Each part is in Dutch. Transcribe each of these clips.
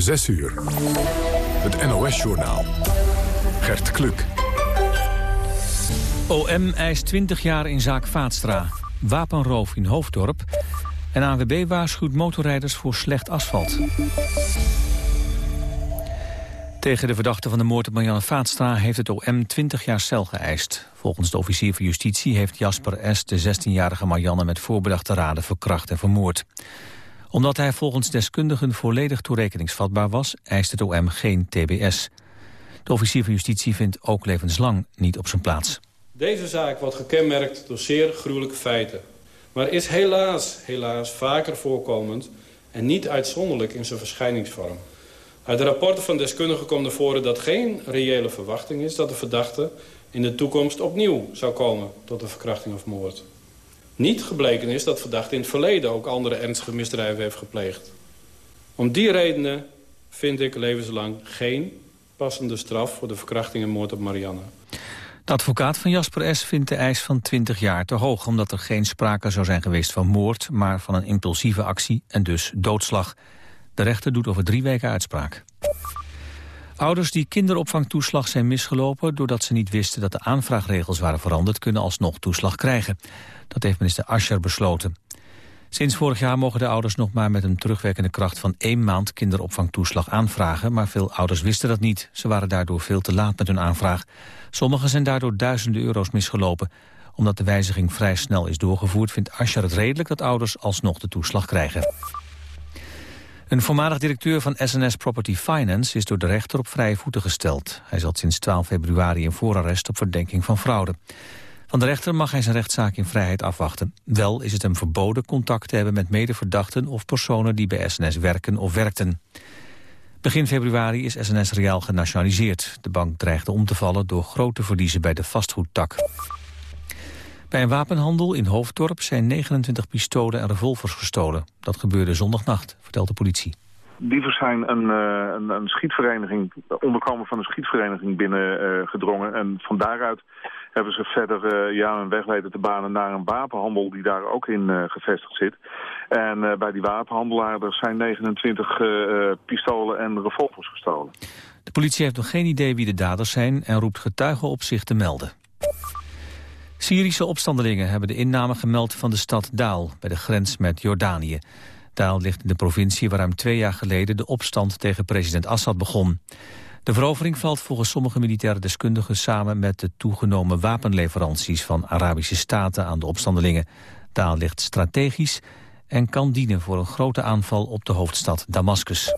6 uur. Het NOS-journaal. Gert Kluk. OM eist 20 jaar in zaak Vaatstra. Wapenroof in Hoofddorp. En ANWB waarschuwt motorrijders voor slecht asfalt. Tegen de verdachte van de moord op Marianne Vaatstra heeft het OM 20 jaar cel geëist. Volgens de officier van justitie heeft Jasper S. de 16-jarige Marianne met voorbedachte raden verkracht en vermoord. Omdat hij volgens deskundigen volledig toerekeningsvatbaar was, eist het OM geen TBS. De officier van justitie vindt ook levenslang niet op zijn plaats. Deze zaak wordt gekenmerkt door zeer gruwelijke feiten. Maar is helaas, helaas vaker voorkomend en niet uitzonderlijk in zijn verschijningsvorm. Uit de rapporten van deskundigen komt naar voren dat geen reële verwachting is... dat de verdachte in de toekomst opnieuw zou komen tot een verkrachting of moord. Niet gebleken is dat verdachte in het verleden ook andere ernstige misdrijven heeft gepleegd. Om die redenen vind ik levenslang geen passende straf voor de verkrachting en moord op Marianne. De advocaat van Jasper S. vindt de eis van 20 jaar te hoog... omdat er geen sprake zou zijn geweest van moord... maar van een impulsieve actie en dus doodslag. De rechter doet over drie weken uitspraak. Ouders die kinderopvangtoeslag zijn misgelopen... doordat ze niet wisten dat de aanvraagregels waren veranderd... kunnen alsnog toeslag krijgen. Dat heeft minister Ascher besloten. Sinds vorig jaar mogen de ouders nog maar met een terugwerkende kracht van één maand kinderopvangtoeslag aanvragen, maar veel ouders wisten dat niet. Ze waren daardoor veel te laat met hun aanvraag. Sommigen zijn daardoor duizenden euro's misgelopen. Omdat de wijziging vrij snel is doorgevoerd, vindt Ascher het redelijk dat ouders alsnog de toeslag krijgen. Een voormalig directeur van SNS Property Finance is door de rechter op vrije voeten gesteld. Hij zat sinds 12 februari in voorarrest op verdenking van fraude. Van de rechter mag hij zijn rechtszaak in vrijheid afwachten. Wel is het hem verboden contact te hebben met medeverdachten of personen die bij SNS werken of werkten. Begin februari is SNS Reaal genationaliseerd. De bank dreigde om te vallen door grote verliezen bij de vastgoedtak. Bij een wapenhandel in Hoofddorp zijn 29 pistolen en revolvers gestolen. Dat gebeurde zondagnacht, vertelt de politie. Dievers zijn een, uh, een, een, schietvereniging, onderkomen van een schietvereniging binnengedrongen. Uh, en van daaruit hebben ze verder uh, ja, een weg weten te banen naar een wapenhandel die daar ook in uh, gevestigd zit. En uh, bij die wapenhandelaar er zijn 29 pistolen en revolvers gestolen. De politie heeft nog geen idee wie de daders zijn en roept getuigen op zich te melden. Syrische opstandelingen hebben de inname gemeld van de stad Daal bij de grens met Jordanië. Daal ligt in de provincie waar ruim twee jaar geleden de opstand tegen president Assad begon. De verovering valt volgens sommige militaire deskundigen samen met de toegenomen wapenleveranties van Arabische staten aan de opstandelingen. Daal ligt strategisch en kan dienen voor een grote aanval op de hoofdstad Damascus.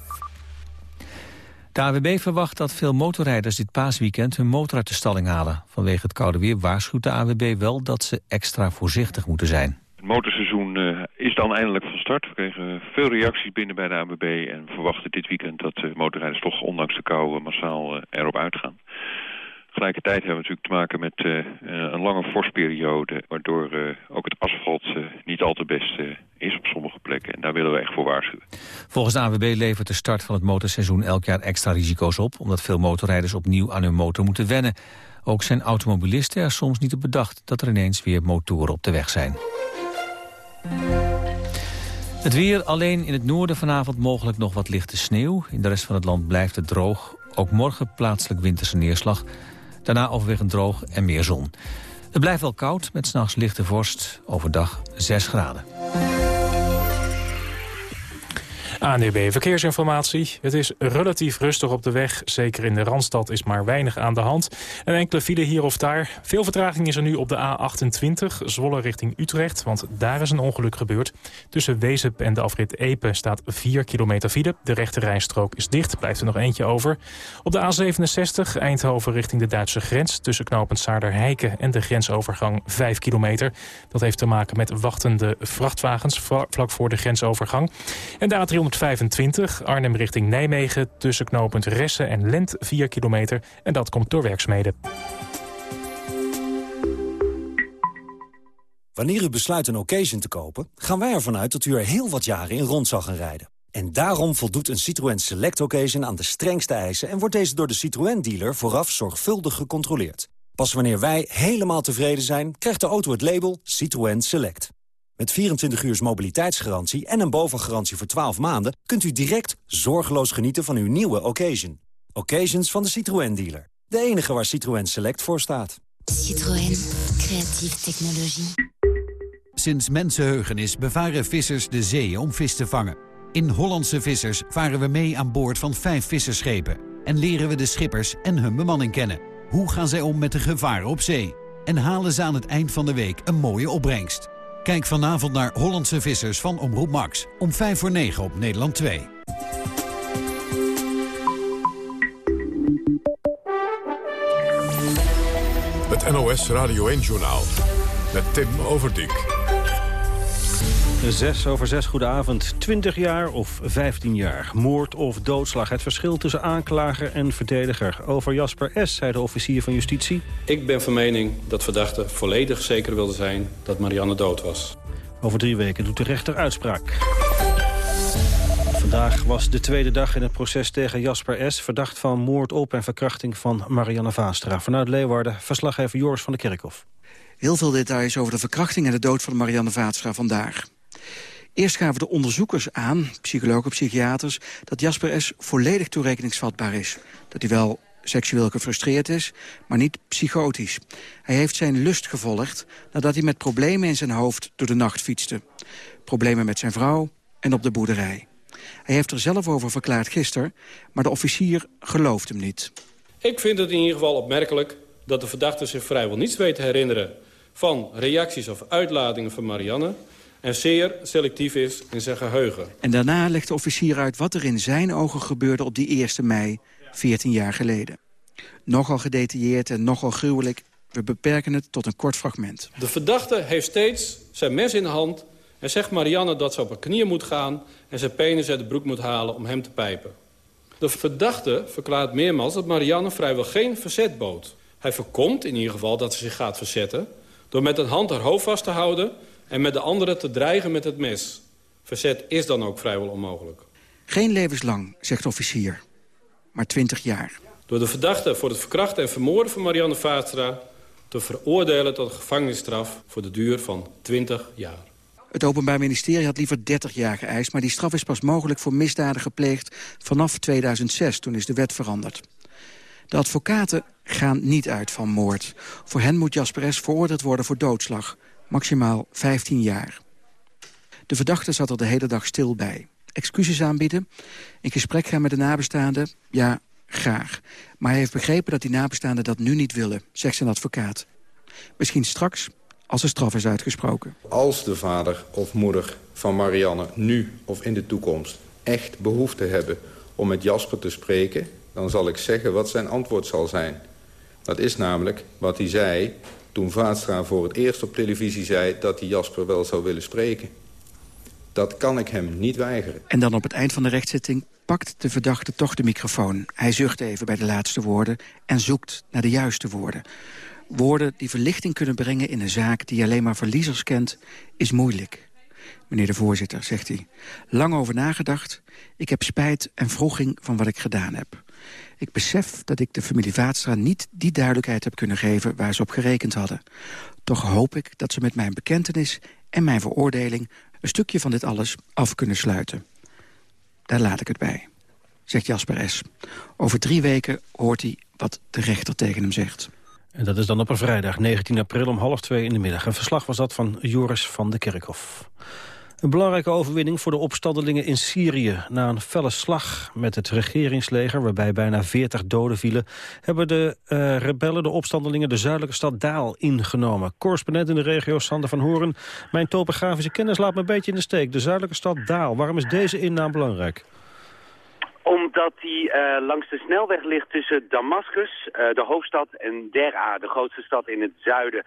De AWB verwacht dat veel motorrijders dit paasweekend hun motor uit de stalling halen. Vanwege het koude weer waarschuwt de AWB wel dat ze extra voorzichtig moeten zijn. Het motorseizoen uh, is dan eindelijk van start. We kregen veel reacties binnen bij de ABB en verwachten dit weekend dat de motorrijders toch ondanks de kou uh, massaal erop uitgaan. Tegelijkertijd hebben we natuurlijk te maken met een lange vorstperiode... waardoor ook het asfalt niet al te best is op sommige plekken. En daar willen we echt voor waarschuwen. Volgens de AWB levert de start van het motorseizoen elk jaar extra risico's op... omdat veel motorrijders opnieuw aan hun motor moeten wennen. Ook zijn automobilisten er soms niet op bedacht... dat er ineens weer motoren op de weg zijn. Het weer alleen in het noorden vanavond mogelijk nog wat lichte sneeuw. In de rest van het land blijft het droog. Ook morgen plaatselijk winterse neerslag. Daarna overwegend droog en meer zon. Het blijft wel koud met s'nachts lichte vorst. Overdag 6 graden. ANDB Verkeersinformatie. Het is relatief rustig op de weg. Zeker in de Randstad is maar weinig aan de hand. Een enkele file hier of daar. Veel vertraging is er nu op de A28, Zwolle richting Utrecht. Want daar is een ongeluk gebeurd. Tussen Wezep en de afrit Epe staat 4 kilometer file. De rechte rijstrook is dicht, blijft er nog eentje over. Op de A67, Eindhoven richting de Duitse grens... tussen knooppunt Saarder-Heiken en de grensovergang 5 kilometer. Dat heeft te maken met wachtende vrachtwagens vlak voor de grensovergang. En de A300 125 Arnhem richting Nijmegen tussen knooppunt Ressen en Lent 4 kilometer. En dat komt door werkzaamheden. Wanneer u besluit een occasion te kopen, gaan wij ervan uit dat u er heel wat jaren in rond zal gaan rijden. En daarom voldoet een Citroën Select Occasion aan de strengste eisen... en wordt deze door de Citroën-dealer vooraf zorgvuldig gecontroleerd. Pas wanneer wij helemaal tevreden zijn, krijgt de auto het label Citroën Select. Met 24 uur mobiliteitsgarantie en een bovengarantie voor 12 maanden... kunt u direct zorgeloos genieten van uw nieuwe Occasion. Occasions van de Citroën dealer. De enige waar Citroën Select voor staat. Citroën. Creatieve technologie. Sinds mensenheugenis bevaren vissers de zee om vis te vangen. In Hollandse Vissers varen we mee aan boord van vijf visserschepen... en leren we de schippers en hun bemanning kennen. Hoe gaan zij om met de gevaren op zee? En halen ze aan het eind van de week een mooie opbrengst? Kijk vanavond naar Hollandse Vissers van Omroep Max. Om 5 voor 9 op Nederland 2. Het NOS Radio 1-journaal. Met Tim Overdijk. 6 over 6, goedenavond. 20 jaar of 15 jaar. Moord of doodslag. Het verschil tussen aanklager en verdediger. Over Jasper S., zei de officier van justitie. Ik ben van mening dat verdachte volledig zeker wilde zijn dat Marianne dood was. Over drie weken doet de rechter uitspraak. Vandaag was de tweede dag in het proces tegen Jasper S. Verdacht van moord op en verkrachting van Marianne Vaastra. Vanuit Leeuwarden, verslaggever Joris van de Kerkhof. Heel veel details over de verkrachting en de dood van Marianne Vaatstra vandaag. Eerst gaven de onderzoekers aan, psychologen, psychiaters... dat Jasper S. volledig toerekeningsvatbaar is. Dat hij wel seksueel gefrustreerd is, maar niet psychotisch. Hij heeft zijn lust gevolgd nadat hij met problemen in zijn hoofd door de nacht fietste. Problemen met zijn vrouw en op de boerderij. Hij heeft er zelf over verklaard gisteren, maar de officier gelooft hem niet. Ik vind het in ieder geval opmerkelijk dat de verdachte zich vrijwel niets weet te herinneren... van reacties of uitlatingen van Marianne en zeer selectief is in zijn geheugen. En daarna legt de officier uit wat er in zijn ogen gebeurde op die 1 mei, 14 jaar geleden. Nogal gedetailleerd en nogal gruwelijk. We beperken het tot een kort fragment. De verdachte heeft steeds zijn mes in de hand en zegt Marianne dat ze op haar knieën moet gaan... en zijn penis uit de broek moet halen om hem te pijpen. De verdachte verklaart meermaals dat Marianne vrijwel geen verzet bood. Hij voorkomt in ieder geval dat ze zich gaat verzetten... door met een hand haar hoofd vast te houden en met de andere te dreigen met het mes. Verzet is dan ook vrijwel onmogelijk. Geen levenslang, zegt officier, maar 20 jaar. Door de verdachte voor het verkrachten en vermoorden van Marianne Vaatstra... te veroordelen tot een gevangenisstraf voor de duur van 20 jaar. Het Openbaar Ministerie had liever 30 jaar geëist... maar die straf is pas mogelijk voor misdaden gepleegd vanaf 2006. Toen is de wet veranderd. De advocaten gaan niet uit van moord. Voor hen moet Jasper S. veroordeeld worden voor doodslag maximaal 15 jaar. De verdachte zat er de hele dag stil bij. Excuses aanbieden, in gesprek gaan met de nabestaanden, ja, graag. Maar hij heeft begrepen dat die nabestaanden dat nu niet willen, zegt zijn advocaat. Misschien straks, als de straf is uitgesproken. Als de vader of moeder van Marianne nu of in de toekomst echt behoefte hebben om met Jasper te spreken... dan zal ik zeggen wat zijn antwoord zal zijn. Dat is namelijk wat hij zei toen Vaatstra voor het eerst op televisie zei... dat hij Jasper wel zou willen spreken. Dat kan ik hem niet weigeren. En dan op het eind van de rechtszitting pakt de verdachte toch de microfoon. Hij zucht even bij de laatste woorden en zoekt naar de juiste woorden. Woorden die verlichting kunnen brengen in een zaak die alleen maar verliezers kent, is moeilijk. Meneer de voorzitter, zegt hij, lang over nagedacht. Ik heb spijt en vroeging van wat ik gedaan heb. Ik besef dat ik de familie Vaatstra niet die duidelijkheid heb kunnen geven... waar ze op gerekend hadden. Toch hoop ik dat ze met mijn bekentenis en mijn veroordeling... een stukje van dit alles af kunnen sluiten. Daar laat ik het bij, zegt Jasper S. Over drie weken hoort hij wat de rechter tegen hem zegt. En dat is dan op een vrijdag, 19 april om half twee in de middag. Een verslag was dat van Joris van de Kerkhof. Een belangrijke overwinning voor de opstandelingen in Syrië. Na een felle slag met het regeringsleger, waarbij bijna 40 doden vielen... hebben de uh, rebellen, de opstandelingen, de zuidelijke stad Daal ingenomen. Correspondent in de regio, Sander van Horen. Mijn topografische kennis laat me een beetje in de steek. De zuidelijke stad Daal, waarom is deze inname belangrijk? Omdat die uh, langs de snelweg ligt tussen Damascus, uh, de hoofdstad, en Dera, de grootste stad in het zuiden.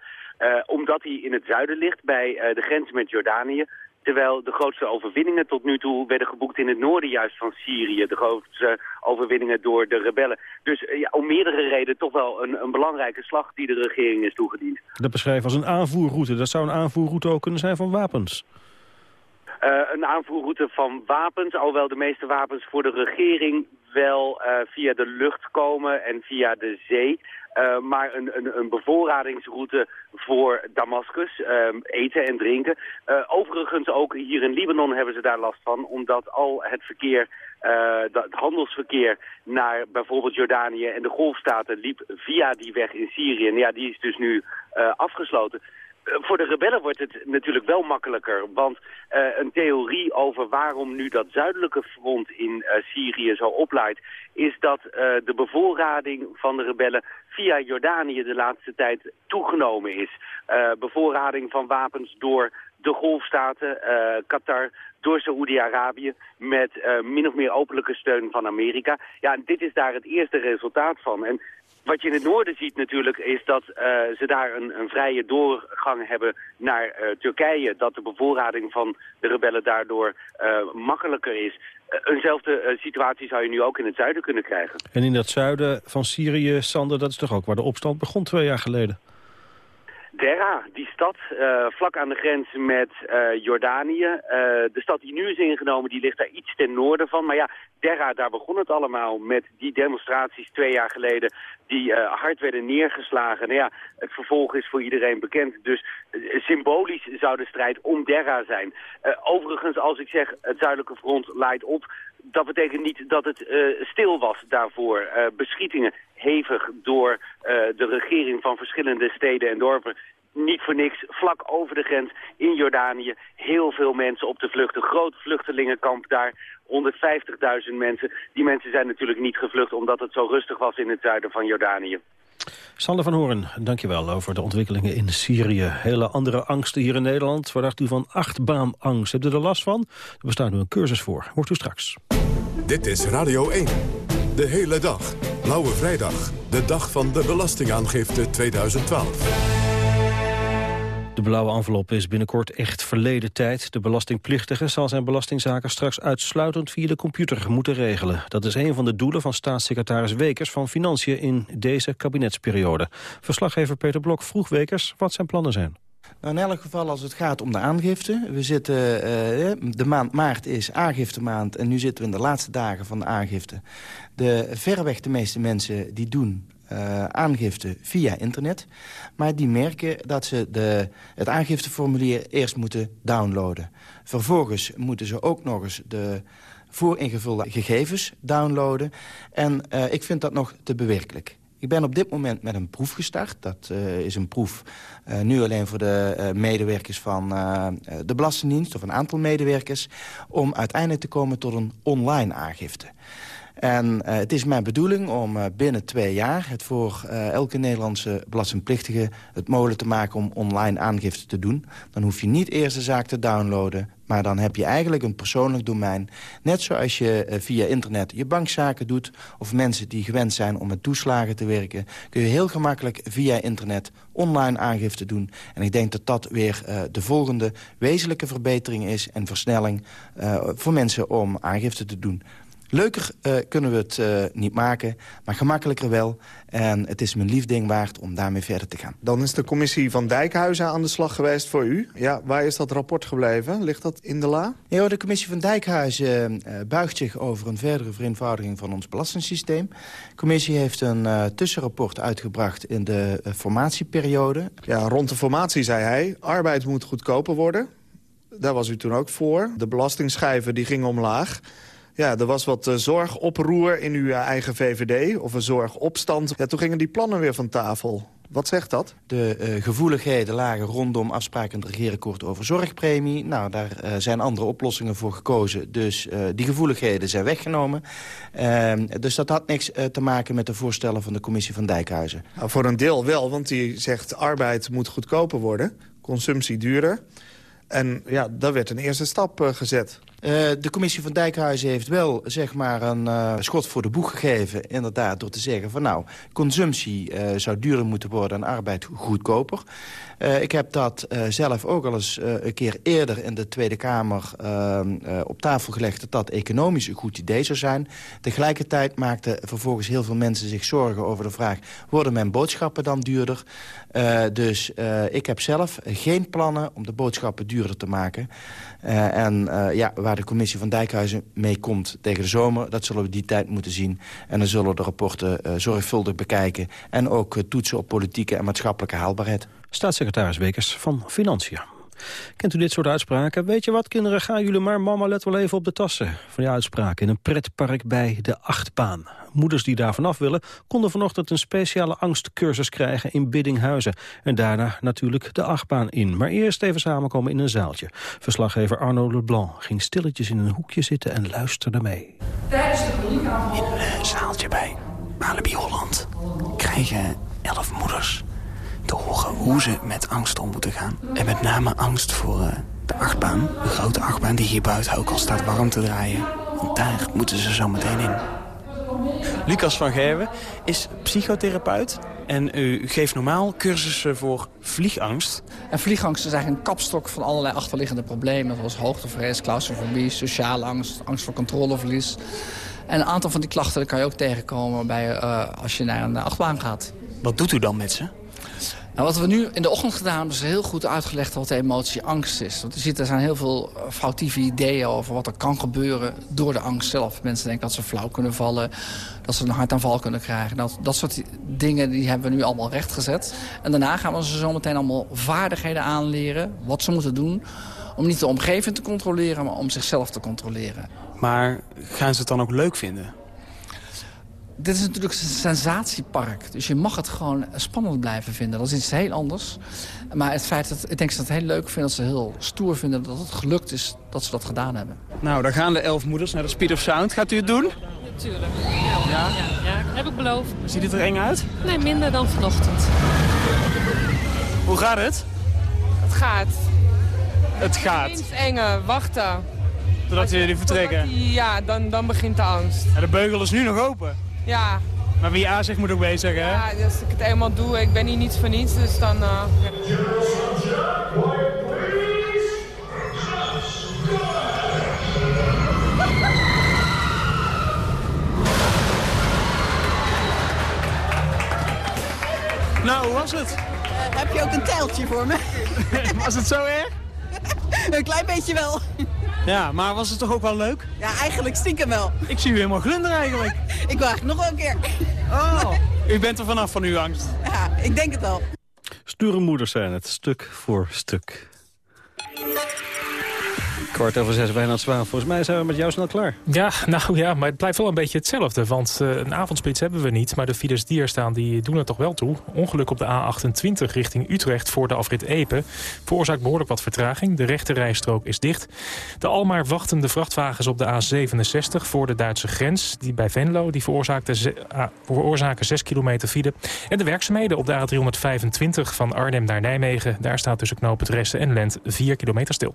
Omdat hij in het zuiden ligt, bij de grens met Jordanië. Terwijl de grootste overwinningen tot nu toe werden geboekt in het noorden juist van Syrië. De grootste overwinningen door de rebellen. Dus eh, ja, om meerdere redenen toch wel een, een belangrijke slag die de regering is toegediend. Dat beschrijven als een aanvoerroute. Dat zou een aanvoerroute ook kunnen zijn van wapens. een aanvoerroute van wapens, alhoewel de meeste wapens voor de regering wel via de lucht komen en via de zee. Uh, maar een, een, een, bevoorradingsroute voor Damascus, uh, eten en drinken. Uh, overigens ook hier in Libanon hebben ze daar last van, omdat al het verkeer, het handelsverkeer naar bijvoorbeeld Jordanië en de Golfstaten liep via die weg in Syrië. En ja, die is dus nu afgesloten. Eh, voor de rebellen wordt het natuurlijk wel makkelijker. Want uh, een theorie over waarom nu dat zuidelijke front in uh, Syrië zo oplaait... is dat de bevoorrading van de rebellen via Jordanië de laatste tijd toegenomen is. bevoorrading van wapens door de golfstaten, Qatar, door Saoedi-Arabië met min of meer openlijke steun van Amerika. Ja, en dit is daar het eerste resultaat van. En wat je in het noorden ziet natuurlijk is dat uh, ze daar een, een, vrije doorgang hebben naar uh, Turkije. Dat de bevoorrading van de rebellen daardoor uh, makkelijker is. eenzelfde situatie zou je nu ook in het zuiden kunnen krijgen. En in dat zuiden van Syrië, Sander, dat is toch ook waar de opstand begon twee jaar geleden? Dera, die stad, uh, vlak aan de grens met uh, Jordanië. Uh, de stad die nu is ingenomen, die ligt daar iets ten noorden van. Maar ja, Dera, daar begon het allemaal met die demonstraties twee jaar geleden... die hard werden neergeslagen. Nou ja, het vervolg is voor iedereen bekend. Dus symbolisch zou de strijd om Dera zijn. overigens, als ik zeg het zuidelijke front laait op dat betekent niet dat het uh, stil was daarvoor. Uh, beschietingen hevig door uh, de regering van verschillende steden en dorpen. Niet voor niks, vlak over de grens in Jordanië. Heel veel mensen op de vlucht. Een groot vluchtelingenkamp daar. 150.000 mensen. Die mensen zijn natuurlijk niet gevlucht omdat het zo rustig was in het zuiden van Jordanië. Sander van Hoorn, dankjewel over de ontwikkelingen in Syrië. Hele andere angsten hier in Nederland. Waar dacht u van achtbaanangst? Hebt u er last van? Er bestaat nu een cursus voor. Hoort u straks. Dit is Radio 1. De hele dag. Blauwe Vrijdag. De dag van de belastingaangifte 2012. De blauwe envelop is binnenkort echt verleden tijd. De belastingplichtige zal zijn belastingzaken straks uitsluitend via de computer moeten regelen. Dat is een van de doelen van staatssecretaris Wekers van Financiën in deze kabinetsperiode. Verslaggever Peter Blok vroeg Wekers wat zijn plannen zijn. Nou, in elk geval als het gaat om de aangifte. We zitten, uh, de maand maart is aangiftemaand en nu zitten we in de laatste dagen van de aangifte. De verreweg de meeste mensen die doen uh, aangifte via internet. Maar die merken dat ze de, het aangifteformulier eerst moeten downloaden. Vervolgens moeten ze ook nog eens de vooringevulde gegevens downloaden. En uh, ik vind dat nog te bewerkelijk. Ik ben op dit moment met een proef gestart. Dat uh, is een proef nu alleen voor de medewerkers van de Belastingdienst... of een aantal medewerkers... om uiteindelijk te komen tot een online aangifte. En uh, het is mijn bedoeling om uh, binnen twee jaar... het voor uh, elke Nederlandse belastingplichtige het mogelijk te maken... om online aangifte te doen. Dan hoef je niet eerst de zaak te downloaden... maar dan heb je eigenlijk een persoonlijk domein. Net zoals je via internet je bankzaken doet... of mensen die gewend zijn om met toeslagen te werken... kun je heel gemakkelijk via internet online aangifte doen. En ik denk dat dat weer de volgende wezenlijke verbetering is... en versnelling voor mensen om aangifte te doen. Leuker uh, kunnen we het uh, niet maken, maar gemakkelijker wel. En het is mijn lief ding waard om daarmee verder te gaan. Dan is de commissie van Dijkhuizen aan de slag geweest voor u. Ja, waar is dat rapport gebleven? Ligt dat in de la? Ja, de commissie van Dijkhuizen uh, buigt zich over een verdere vereenvoudiging van ons belastingssysteem. De commissie heeft een tussenrapport uitgebracht in de formatieperiode. Ja, rond de formatie zei hij, arbeid moet goedkoper worden. Daar was u toen ook voor. De belastingschijven die gingen omlaag. Ja, er was wat uh, zorgoproer in uw eh, eigen VVD, of een zorgopstand. Ja, toen gingen die plannen weer van tafel. Wat zegt dat? De uh, gevoeligheden lagen rondom afspraken in het regeerakkoord over zorgpremie. Nou, daar uh, zijn andere oplossingen voor gekozen. Dus uh, die gevoeligheden zijn weggenomen. Ehm, dus dat had niks te maken met de voorstellen van de commissie van Dijkhuizen. Nou, voor een deel wel, want die zegt arbeid moet goedkoper worden. Consumptie duurder. En ja, daar werd een eerste stap gezet. De commissie van Dijkhuizen heeft wel zeg maar, een schot voor de boeg gegeven. Inderdaad, door te zeggen van nou, consumptie zou duurder moeten worden en arbeid goedkoper. Ik heb dat zelf ook al eens een keer eerder in de Tweede Kamer ehm, op tafel gelegd... dat dat economisch een goed idee zou zijn. Tegelijkertijd maakten vervolgens heel veel mensen zich zorgen over de vraag... worden mijn boodschappen dan duurder? Dus ik heb zelf geen plannen om de boodschappen duurder te maken. en ja, waar de commissie van Dijkhuizen mee komt tegen de zomer... dat zullen we die tijd moeten zien. En dan zullen we de rapporten zorgvuldig bekijken... en ook toetsen op politieke en maatschappelijke haalbaarheid. Staatssecretaris Bekers van Financiën. Kent u dit soort uitspraken? Weet je wat, kinderen, gaan jullie maar, mama let wel even op de tassen. Van die uitspraken in een pretpark bij de Achtbaan. Moeders die daar vanaf willen, konden vanochtend een speciale angstcursus krijgen in Biddinghuizen. En daarna natuurlijk de achtbaan in. Maar eerst even samenkomen in een zaaltje. Verslaggever Arno Leblanc ging stilletjes in een hoekje zitten en luisterde mee. Tijdens de In een zaaltje bij Malibu Holland krijgen elf moeders te horen hoe ze met angst om moeten gaan. En met name angst voor uh, de achtbaan. De grote achtbaan die hier buiten ook al staat warm te draaien. Want daar moeten ze zo meteen in. Lucas van Gerwen is psychotherapeut. En u geeft normaal cursussen voor vliegangst. En vliegangst is eigenlijk een kapstok van allerlei achterliggende problemen... zoals hoogtevrees, claustrofobie, sociale angst, angst voor controleverlies. En een aantal van die klachten kan je ook tegenkomen bij, uh, als je naar een achtbaan gaat. Wat doet u dan met ze? Nou, wat we nu in de ochtend gedaan hebben, is heel goed uitgelegd wat de emotie angst is. Want je ziet, er zijn heel veel eh, foutieve ideeën over wat er kan gebeuren door de angst zelf. Mensen denken dat ze flauw kunnen vallen, dat ze een hartaanval kunnen krijgen. Dat, dat soort dingen die hebben we nu allemaal rechtgezet. En daarna gaan we ze zometeen allemaal vaardigheden aanleren, wat ze moeten doen... om niet de omgeving te controleren, maar om zichzelf te controleren. Maar gaan ze het dan ook leuk vinden? Dit is natuurlijk een sensatiepark. Dus je mag het gewoon spannend blijven vinden. Dat is iets heel anders. Maar het feit dat ik denk dat ze het heel leuk vinden, dat ze heel stoer vinden dat het gelukt is dat ze dat gedaan hebben. Nou, daar gaan de elf moeders naar de Speed of Sound. Gaat u het doen? Natuurlijk. Ja, ja. ja, heb ik beloofd. Ziet het er eng uit? Nee, minder dan vanochtend. Hoe gaat het? Het gaat. Het gaat? Het enge, wachten. Totdat jullie vertrekken? ja, dan, dan begint de angst. En de beugel is nu nog open? Ja. Maar wie A zegt moet ook B zeggen, hè? Ja, als ik het eenmaal doe, ik ben hier niet voor niets, dus dan... Uh, Nou, hoe was het? Uh, heb je ook een tijltje voor me? was het zo erg? een klein beetje wel. Ja, maar was het toch ook wel leuk? Ja, eigenlijk stiekem wel. Ik zie u helemaal glunderen eigenlijk. ik wil eigenlijk nog wel een keer. Oh, u bent er vanaf van uw angst? Ja, ik denk het wel. Sture moeders zijn het, stuk voor stuk. Kwart over zes, bijna twaalf. Volgens mij zijn we met jou snel klaar. Ja, nou ja, maar het blijft wel een beetje hetzelfde. Want uh, een avondspits hebben we niet. Maar de files die er staan, die doen er toch wel toe. Ongeluk op de A28 richting Utrecht voor de afrit Epe. Veroorzaakt behoorlijk wat vertraging. De rechte rijstrook is dicht. De almaar wachtende vrachtwagens op de A67 voor de Duitse grens. Die bij Venlo, die veroorzaken 6 kilometer file. En de werkzaamheden op de A325 van Arnhem naar Nijmegen. Daar staat tussen het Resten en Lent 4 kilometer stil.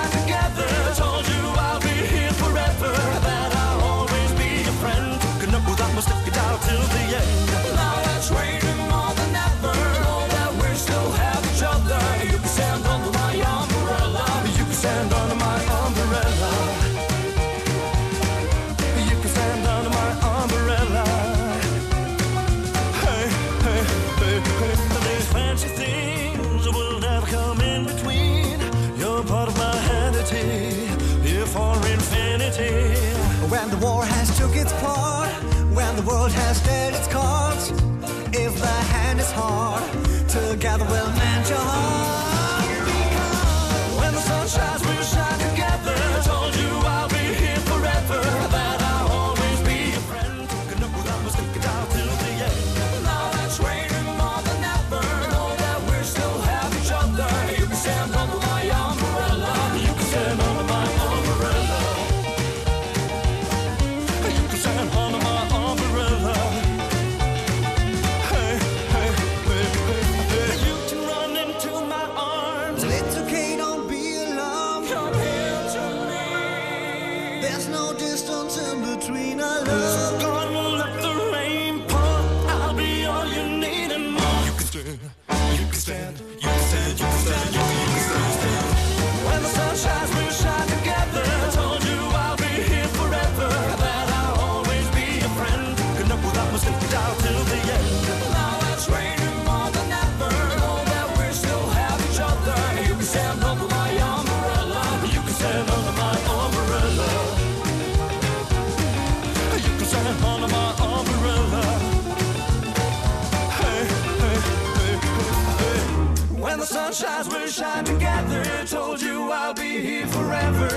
war has took its part, when the world has dealt its cards, if the hand is hard, together we'll mend your heart. Shines, we'll shine together. Told you I'll be here forever,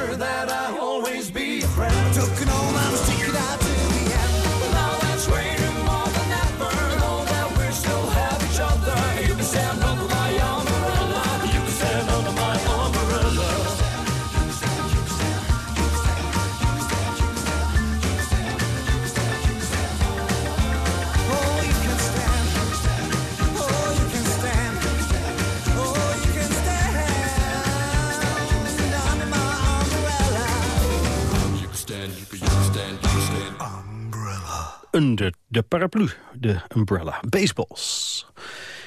De paraplu, de umbrella. Baseballs.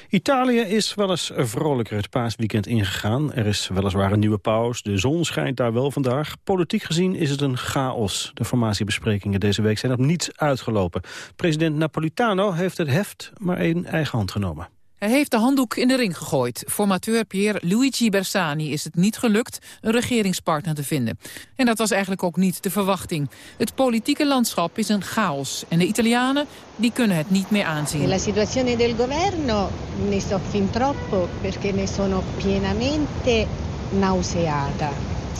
Italië is wel eens vrolijker het paasweekend ingegaan. Er is weliswaar een nieuwe paus, de zon schijnt daar wel vandaag. Politiek gezien is het een chaos. De formatiebesprekingen deze week zijn op niets uitgelopen. President Napolitano heeft het heft maar in eigen hand genomen. Hij heeft de handdoek in de ring gegooid. Formateur Pier Luigi Bersani is het niet gelukt een regeringspartner te vinden. En dat was eigenlijk ook niet de verwachting. Het politieke landschap is een chaos. En de Italianen die kunnen het niet meer aanzien. La situazione del governo ne so fin troppo perché ne sono pienamente nauseata,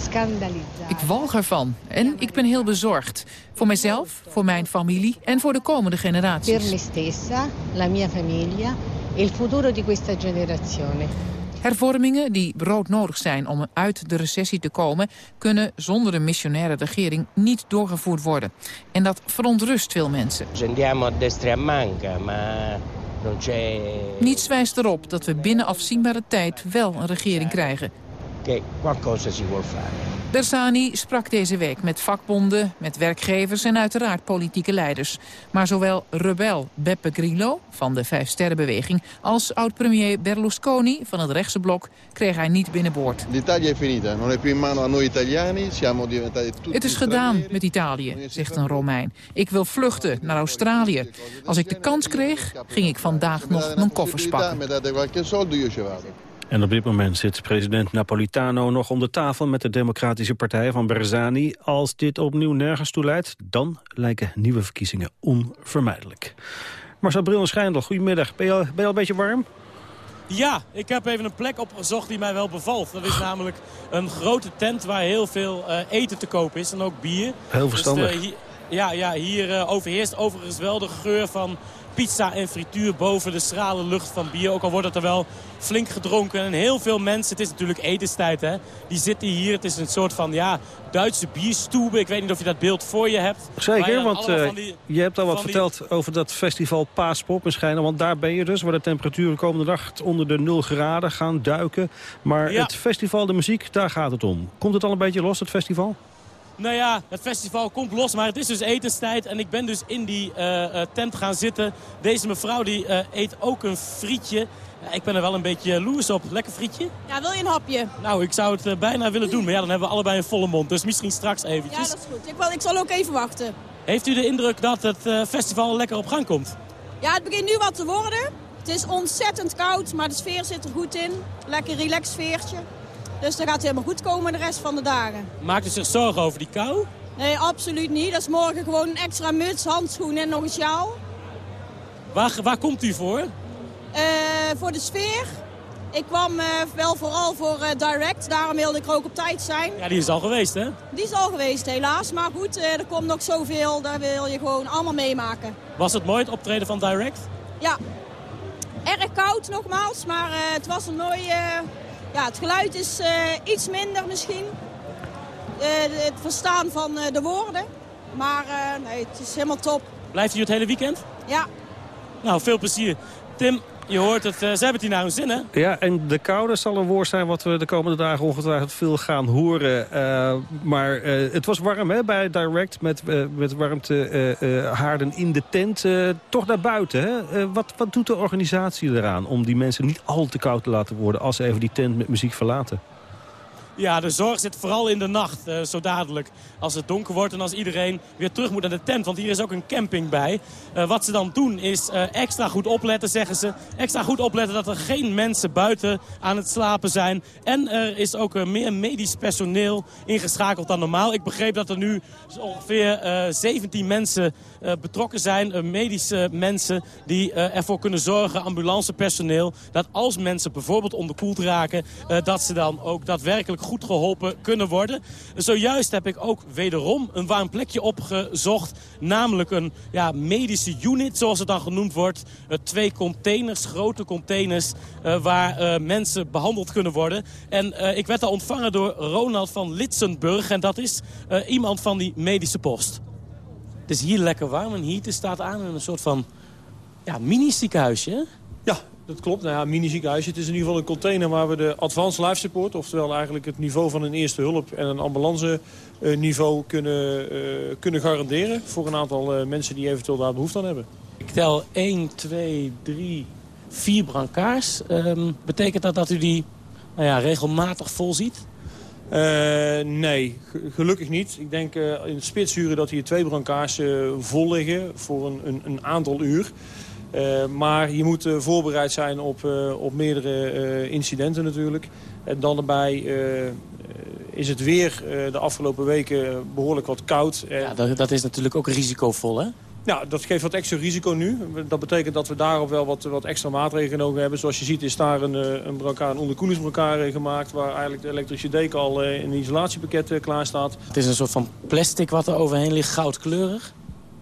scandalizzata. Ik walg ervan en ik ben heel bezorgd. Voor mijzelf, voor mijn familie en voor de komende Per generaties. me stessa, la mia famiglia e il futuro di questa generazione. Hervormingen die broodnodig zijn om uit de recessie te komen... kunnen zonder een missionaire regering niet doorgevoerd worden. En dat verontrust veel mensen. Andiamo a destra e a manca, ma non c'è Niets wijst erop dat we binnen afzienbare tijd wel een regering krijgen. Che qualcosa si vuol fare. Bersani sprak deze week met vakbonden, met werkgevers en uiteraard politieke leiders. Maar zowel rebel Beppe Grillo van de Vijfsterrenbeweging... als oud-premier Berlusconi van het rechtse blok kreeg hij niet binnenboord. L'Italia è finita, non è più in mano a noi italiani, siamo diventati tutti Het is gedaan met Italië, zegt een Romein. Ik wil vluchten naar Australië. Als ik de kans kreeg, ging ik vandaag nog mijn koffers pakken. En op dit moment zit president Napolitano nog om de tafel met de Democratische Partij van Bersani. Als dit opnieuw nergens toe leidt, dan lijken nieuwe verkiezingen onvermijdelijk. Marcel Bril en Schijndel, goedemiddag. Ben je, al, ben je al een beetje warm? Ja, ik heb even een plek opgezocht die mij wel bevalt. Dat is namelijk een grote tent waar heel veel eh, eten te koop is en ook bier. Heel verstandig. Dus, eh, hier, ja, ja, hier eh, overheerst overigens wel de geur van pizza en frituur boven de schrale lucht van bier. Ook al wordt het er wel flink gedronken. En heel veel mensen, het is natuurlijk etenstijd hè, die zitten hier. Het is een soort van ja, Duitse bierstoebe. Ik weet niet of je dat beeld voor je hebt. Je Zeker, want eh, die- je hebt al wat die- verteld over dat festival Paaspop in. Want daar ben je dus, waar de temperaturen komende nacht onder de 0 graden gaan duiken. Maar Ja. het festival, de muziek, daar gaat het om. Komt het al een beetje los, het festival? Nou ja, het festival komt los, maar het is dus etenstijd. En ik ben dus in die eh, eh, tent gaan zitten. Deze mevrouw die eh, eet ook een frietje. Ja, ik ben er wel een beetje loers op. Lekker frietje? Ja, wil je een hapje? Nou, ik zou het bijna willen doen. Maar ja, dan hebben we allebei een volle mond. Dus misschien straks Ja, eventjes. dat is goed. Ik, wil, ik zal ook even wachten. Heeft u de indruk dat het festival lekker op gang komt? Ja, het begint nu wat te worden. Het is ontzettend koud, maar de sfeer zit er goed in. Lekker relaxed sfeertje. Dus dat gaat helemaal goed komen de rest van de dagen. Maakt u zich zorgen over die kou? Nee, absoluut niet. Dat is morgen gewoon een extra muts, handschoenen en nog een sjaal. Waar, waar komt u voor? Eh, voor de sfeer. Ik kwam eh, wel vooral voor eh, Direct, daarom wilde ik er ook op tijd zijn. Ja, die is al geweest, hè? Die is al geweest helaas, maar goed, er komt nog zoveel, daar wil je gewoon allemaal meemaken. Was het mooi, het optreden van Direct? Ja, erg koud nogmaals, maar het was een mooi... ja, het geluid is eh, iets minder misschien. Eh, het verstaan van eh, de woorden. Maar nee, het is helemaal top. Blijft u het hele weekend? Ja, Nou, veel plezier. Tim, je hoort het. eh, ze hebben het hier naar hun zin, hè? Ja, en de koude zal een woord zijn wat we de komende dagen ongetwijfeld veel gaan horen. Eh, maar eh, het was warm hè, bij Direct met, eh, met warmtehaarden in de tent. Toch naar buiten. Hè? Wat, wat doet de organisatie eraan om die mensen niet al te koud te laten worden als ze even die tent met muziek verlaten? Ja, de zorg zit vooral in de nacht, uh, zo dadelijk. Als het donker wordt en als iedereen weer terug moet naar de tent. Want hier is ook een camping bij. Uh, wat ze dan doen is uh, extra goed opletten, zeggen ze. Extra goed opletten dat er geen mensen buiten aan het slapen zijn. En er is ook meer medisch personeel ingeschakeld dan normaal. Ik begreep dat er nu ongeveer 17 mensen betrokken zijn. medische mensen die ervoor kunnen zorgen, ambulancepersoneel. Dat als mensen bijvoorbeeld onderkoeld raken, dat ze dan ook daadwerkelijk goed geholpen kunnen worden. Zojuist heb ik ook wederom een warm plekje opgezocht. Namelijk een ja, medische unit, zoals het dan genoemd wordt. Uh, twee containers, grote containers, uh, waar uh, mensen behandeld kunnen worden. En ik werd daar ontvangen door Ronald van Litsenburg. En dat is iemand van die medische post. Het is hier lekker warm en hier staat aan in een soort van ja, mini-ziekenhuisje. Ja, dat klopt. Nou ja, mini-ziekenhuis. Het is in ieder geval een container waar we de advanced life support... oftewel eigenlijk het niveau van een eerste hulp en een ambulance uh, niveau kunnen, uh, kunnen garanderen... voor een aantal uh, mensen die eventueel daar behoefte aan hebben. Ik tel 1, 2, 3, 4 brancards. Um, betekent dat dat u die nou ja, regelmatig vol ziet? Nee, gelukkig niet. Ik denk in het spitsuren dat hier twee brancards vol liggen voor een, een, een aantal uur... Uh, maar je moet uh, voorbereid zijn op, uh, op meerdere incidenten natuurlijk. En dan erbij is het weer de afgelopen weken behoorlijk wat koud. Ja, dat, dat, is natuurlijk ook risicovol, hè? Ja, dat geeft wat extra risico nu. Dat betekent dat we daarop wel wat, wat extra maatregelen genomen hebben. Zoals je ziet is daar een, een, brancard, een onderkoelingsbrancard gemaakt... waar eigenlijk de elektrische deken al in een isolatiepakket klaar staat. Het is een soort van plastic wat er overheen ligt, goudkleurig.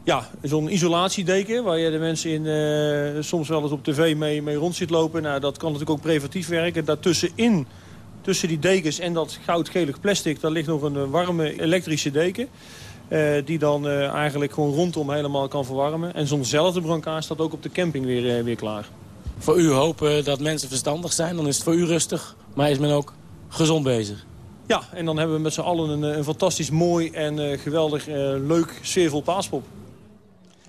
Ja, zo'n isolatiedeken waar je de mensen in uh, soms wel eens op tv mee, mee rond ziet lopen. Nou, dat kan natuurlijk ook preventief werken. Daartussenin, tussen die dekens en dat goudgelig plastic, daar ligt nog een warme elektrische deken. Uh, die dan uh, eigenlijk gewoon rondom helemaal kan verwarmen. En zo'nzelfde brancard staat ook op de camping weer, weer klaar. Voor u hopen dat mensen verstandig zijn, dan is het voor u rustig. Maar is men ook gezond bezig? Ja, en dan hebben we met z'n allen een, een fantastisch mooi en geweldig leuk sfeervol paaspop.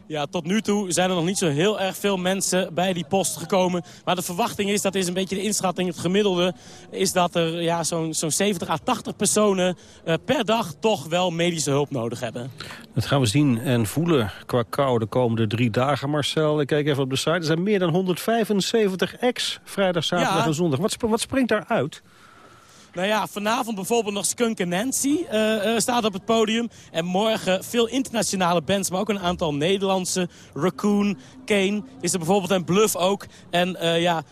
Ja, tot nu toe zijn er nog niet zo heel erg veel mensen bij die post gekomen. Maar de verwachting is, dat is een beetje de inschatting, het gemiddelde... is dat er ja, zo'n zo'n 70 à 80 personen uh, per dag toch wel medische hulp nodig hebben. Dat gaan we zien en voelen qua kou de komende drie dagen. Marcel, ik kijk even op de site. Er zijn meer dan 175 ex vrijdag, zaterdag ja. en zondag. Wat, wat springt daaruit? Nou ja, vanavond bijvoorbeeld nog Skunk Nancy uh, uh, staat op het podium. En morgen veel internationale bands, maar ook een aantal Nederlandse. Raccoon, Kane is er bijvoorbeeld en Bluff ook. En uh, ja,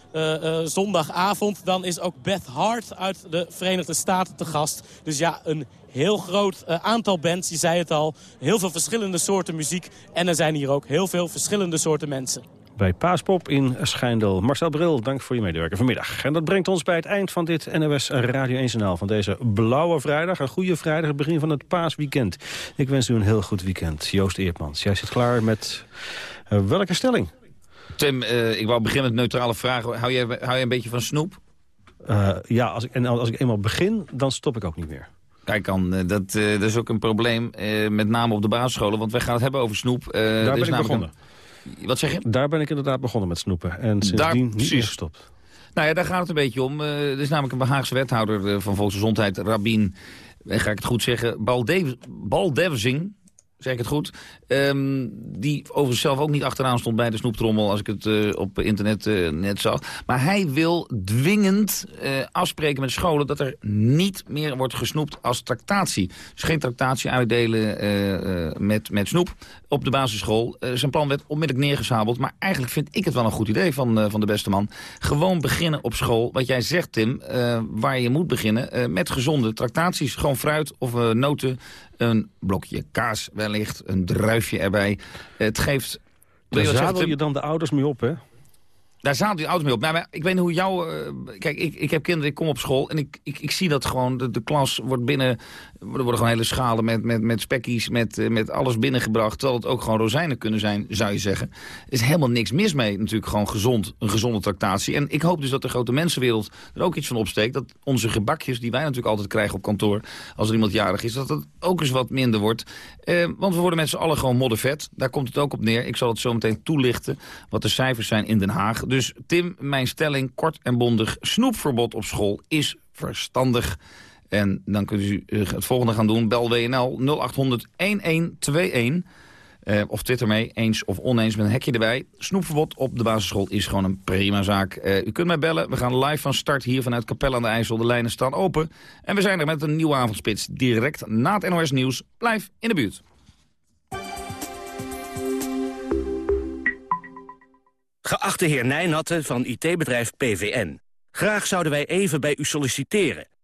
zondagavond dan is ook Beth Hart uit de Verenigde Staten te gast. Dus ja, een heel groot aantal bands, je zei het al. Heel veel verschillende soorten muziek. En er zijn hier ook heel veel verschillende soorten mensen bij Paaspop in Schijndel. Marcel Bril, dank voor je medewerken vanmiddag. En dat brengt ons bij het eind van dit NOS Radio 1 Journaal van deze blauwe vrijdag. Een goede vrijdag, het begin van het paasweekend. Ik wens u een heel goed weekend. Joost Eertmans, jij zit klaar met uh, welke stelling? Tim, uh, ik wou beginnen met neutrale vragen. Hou jij, hou jij een beetje van snoep? Uh, ja, als ik, en als ik eenmaal begin, dan stop ik ook niet meer. Kijk aan, dat, dat is ook een probleem, met name op de basisscholen. Want wij gaan het hebben over snoep. Daar ben ik begonnen. Een, wat zeg je? Daar ben ik inderdaad begonnen met snoepen. En sindsdien niet meer gestopt. Nou ja, daar gaat het een beetje om. Uh, er is namelijk een Behaagse wethouder uh, van Volksgezondheid, Rabin, ga ik het goed zeggen, Baldevzing zeg ik het goed. Um, die overigens zelf ook niet achteraan stond bij de snoeptrommel... als ik het uh, op internet uh, net zag. Maar hij wil dwingend uh, afspreken met scholen... dat er niet meer wordt gesnoept als tractatie. Dus geen tractatie uitdelen met, met snoep op de basisschool. zijn plan werd onmiddellijk neergezabeld. Maar eigenlijk vind ik het wel een goed idee van, van de beste man. Gewoon beginnen op school. Wat jij zegt, Tim, waar je moet beginnen... met gezonde tractaties. Gewoon fruit of noten een blokje kaas wellicht, een druifje erbij. Het geeft... Daar zadel je dan de ouders mee op, hè? Daar zaten die ouders mee op. Nou, maar ik weet niet hoe jou... Uh, kijk, ik, ik heb kinderen, ik kom op school en ik, ik, ik zie dat gewoon. De, de klas wordt binnen... Er worden gewoon hele schalen met, met, met spekkies, met, uh, met alles binnengebracht. Terwijl het ook gewoon rozijnen kunnen zijn, zou je zeggen. Er is helemaal niks mis mee. Natuurlijk gewoon gezond, een gezonde tractatie. En ik hoop dus dat de grote mensenwereld er ook iets van opsteekt. Dat onze gebakjes, die wij natuurlijk altijd krijgen op kantoor... als er iemand jarig is, dat het ook eens wat minder wordt. Uh, want we worden met z'n allen gewoon moddervet. Daar komt het ook op neer. Ik zal het zo meteen toelichten wat de cijfers zijn in Den Haag. Dus Tim, mijn stelling, kort en bondig, snoepverbod op school is verstandig. En dan kunt u eh, het volgende gaan doen. Bel WNL 0800 1121. Uh, of Twitter mee, eens of oneens met een hekje erbij. Snoepverbod op de basisschool is gewoon een prima zaak. Uh, u kunt mij bellen. We gaan live van start hier vanuit Capelle aan de IJssel. De lijnen staan open. En we zijn er met een nieuwe avondspits. Direct na het NOS Nieuws. Blijf in de buurt. Geachte heer Nijnatte van IT-bedrijf PVN. Graag zouden wij even bij u solliciteren.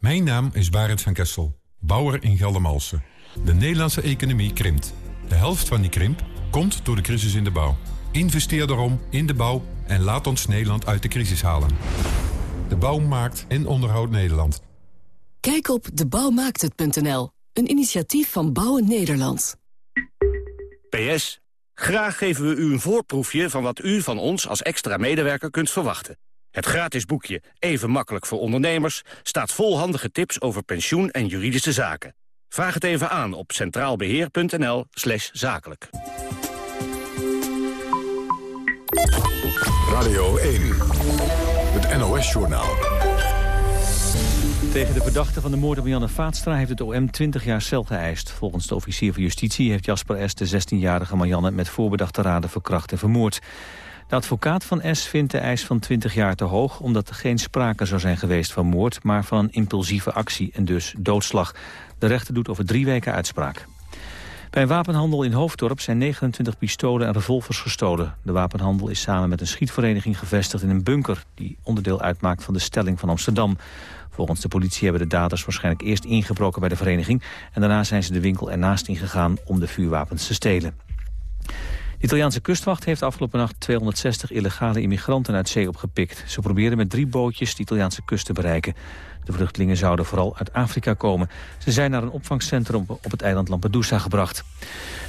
Mijn naam is Barend van Kessel, bouwer in Geldermalsen. De Nederlandse economie krimpt. De helft van die krimp komt door de crisis in de bouw. Investeer daarom in de bouw en laat ons Nederland uit de crisis halen. De bouw maakt en onderhoudt Nederland. Kijk op debouwmaakthet.nl, een initiatief van Bouwen Nederland. PS, graag geven we u een voorproefje van wat u van ons als extra medewerker kunt verwachten. Het gratis boekje Even makkelijk voor ondernemers staat vol handige tips over pensioen en juridische zaken. Vraag het even aan op centraalbeheer.nl slash zakelijk. Radio 1, het NOS-journaal. Tegen de verdachte van de moord op Janne Vaatstra heeft het OM 20 jaar cel geëist. Volgens de officier van justitie heeft Jasper S. de 16-jarige Marianne met voorbedachte raden verkracht en vermoord. De advocaat van S vindt de eis van 20 jaar te hoog... omdat er geen sprake zou zijn geweest van moord... maar van impulsieve actie en dus doodslag. De rechter doet over drie weken uitspraak. Bij een wapenhandel in Hoofddorp zijn 29 pistolen en revolvers gestolen. De wapenhandel is samen met een schietvereniging gevestigd in een bunker... die onderdeel uitmaakt van de stelling van Amsterdam. Volgens de politie hebben de daders waarschijnlijk eerst ingebroken bij de vereniging... en daarna zijn ze de winkel ernaast ingegaan om de vuurwapens te stelen. De Italiaanse kustwacht heeft afgelopen nacht 260 illegale immigranten uit zee opgepikt. Ze probeerden met drie bootjes de Italiaanse kust te bereiken. De vluchtelingen zouden vooral uit Afrika komen. Ze zijn naar een opvangcentrum op het eiland Lampedusa gebracht.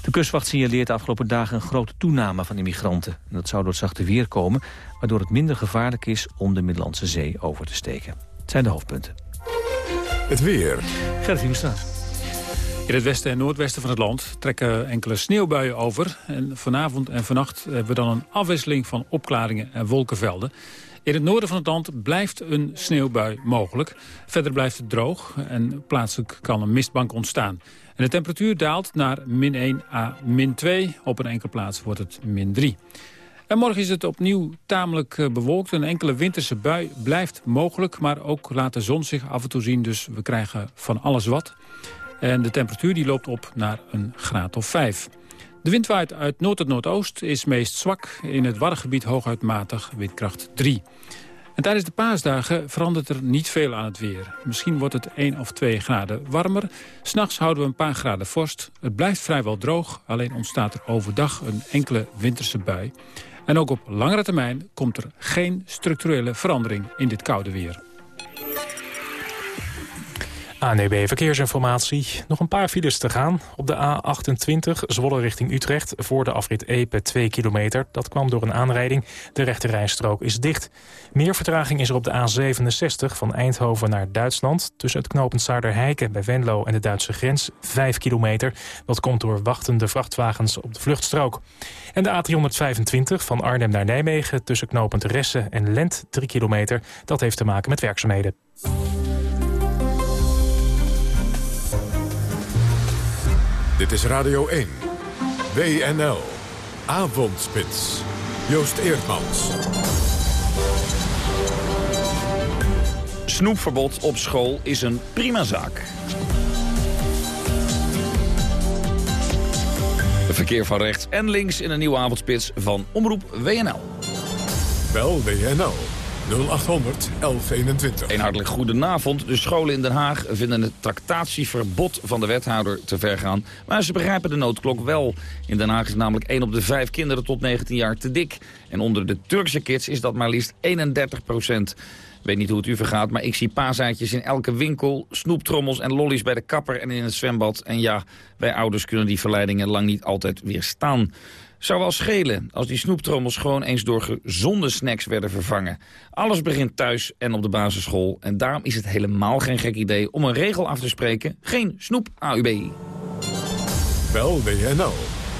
De kustwacht signaleert de afgelopen dagen een grote toename van immigranten. En dat zou door het zachte weer komen, waardoor het minder gevaarlijk is om de Middellandse Zee over te steken. Het zijn de hoofdpunten. Het weer. Gerrit Hiemstra. In het westen en noordwesten van het land trekken enkele sneeuwbuien over. En vanavond en vannacht hebben we dan een afwisseling van opklaringen en wolkenvelden. In het noorden van het land blijft een sneeuwbui mogelijk. Verder blijft het droog en plaatselijk kan een mistbank ontstaan. En de temperatuur daalt naar min 1 à min 2. Op een enkele plaats wordt het min 3. En morgen is het opnieuw tamelijk eh, bewolkt. Een enkele winterse bui blijft mogelijk, maar ook laat de zon zich af en toe zien. Dus we krijgen van alles wat. En de temperatuur die loopt op naar een graad of 5. De wind waait uit noord tot noordoost, is meest zwak. In het Waddengebied hooguit matig, windkracht 3. En tijdens de paasdagen verandert er niet veel aan het weer. Misschien wordt het 1 of 2 graden warmer. S'nachts houden we een paar graden vorst. Het blijft vrijwel droog, alleen ontstaat er overdag een enkele winterse bui. En ook op langere termijn komt er geen structurele verandering in dit koude weer. ANEB Verkeersinformatie. Nog een paar files te gaan. Op de A28 Zwolle richting Utrecht voor de afrit Epe 2 kilometer. Dat kwam door een aanrijding. De rechte rijstrook is dicht. Meer vertraging is er op de A67 van Eindhoven naar Duitsland. Tussen het knooppunt Saarderheiken bij Venlo en de Duitse grens 5 kilometer. Dat komt door wachtende vrachtwagens op de vluchtstrook. En de A325 van Arnhem naar Nijmegen tussen knooppunt Ressen en Lent 3 kilometer. Dat heeft te maken met werkzaamheden. Dit is Radio 1. WNL. Avondspits. Joost Eerdmans. Snoepverbod op school is een prima zaak. Het verkeer van rechts en links in een nieuwe avondspits van Omroep WNL. Bel WNL 0800 1121. Een hartelijk goedenavond. De scholen in Den Haag vinden het tractatieverbod van de wethouder te ver gaan. Maar ze begrijpen de noodklok wel. In Den Haag is namelijk 1 op de 5 kinderen tot 19 jaar te dik. En onder de Turkse kids is dat maar liefst 31 procent. Ik weet niet hoe het u vergaat, maar ik zie paasaatjes in elke winkel... snoeptrommels en lollies bij de kapper en in het zwembad. En ja, wij ouders kunnen die verleidingen lang niet altijd weerstaan. Zou wel schelen als die snoeptrommels gewoon eens door gezonde snacks werden vervangen. Alles begint thuis en op de basisschool. En daarom is het helemaal geen gek idee om een regel af te spreken. Geen snoep AUB. Bel WNL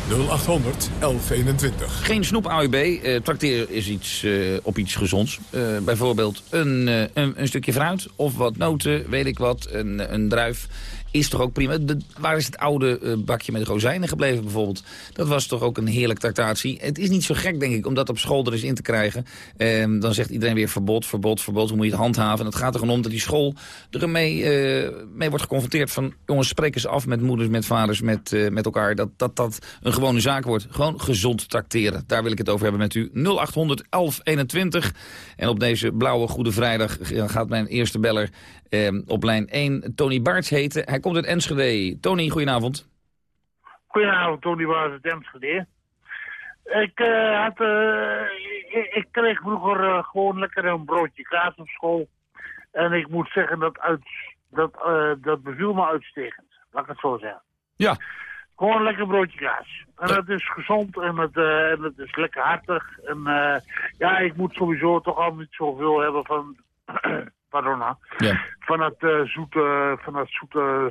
0800 1121. Geen snoep AUB. Uh, trakteer is iets, uh, op iets gezonds. Uh, bijvoorbeeld een, een, een, stukje fruit of wat noten, weet ik wat, een, een druif is toch ook prima. Waar is het oude uh, bakje met rozijnen gebleven bijvoorbeeld? Dat was toch ook een heerlijk tractatie. Het is niet zo gek, denk ik, om dat op school er eens in te krijgen. Um, dan zegt iedereen weer verbod, verbod, verbod. Hoe moet je het handhaven? En het gaat er gewoon om dat die school er mee, uh, mee wordt geconfronteerd van... jongens, spreken ze af met moeders, met vaders, met, uh, met elkaar... Dat, dat dat een gewone zaak wordt. Gewoon gezond tracteren. Daar wil ik het over hebben met u. 0800 1121. En op deze blauwe Goede Vrijdag gaat mijn eerste beller uh, op lijn 1 Tony Baarts heten. Komt uit Enschede. Tony, goedenavond. Goedenavond, Tony Baarts uit Enschede. Ik, uh, had, uh, ik, ik, kreeg vroeger uh, gewoon lekker een broodje kaas op school. En ik moet zeggen, dat, uit, dat, dat beviel me uitstekend. Laat ik het zo zeggen. Ja. Gewoon een lekker broodje kaas. En dat is gezond en het, en het is lekker hartig. En ja, ik moet sowieso toch al niet zoveel hebben van pardon, ja. van het uh, zoete, van het zoete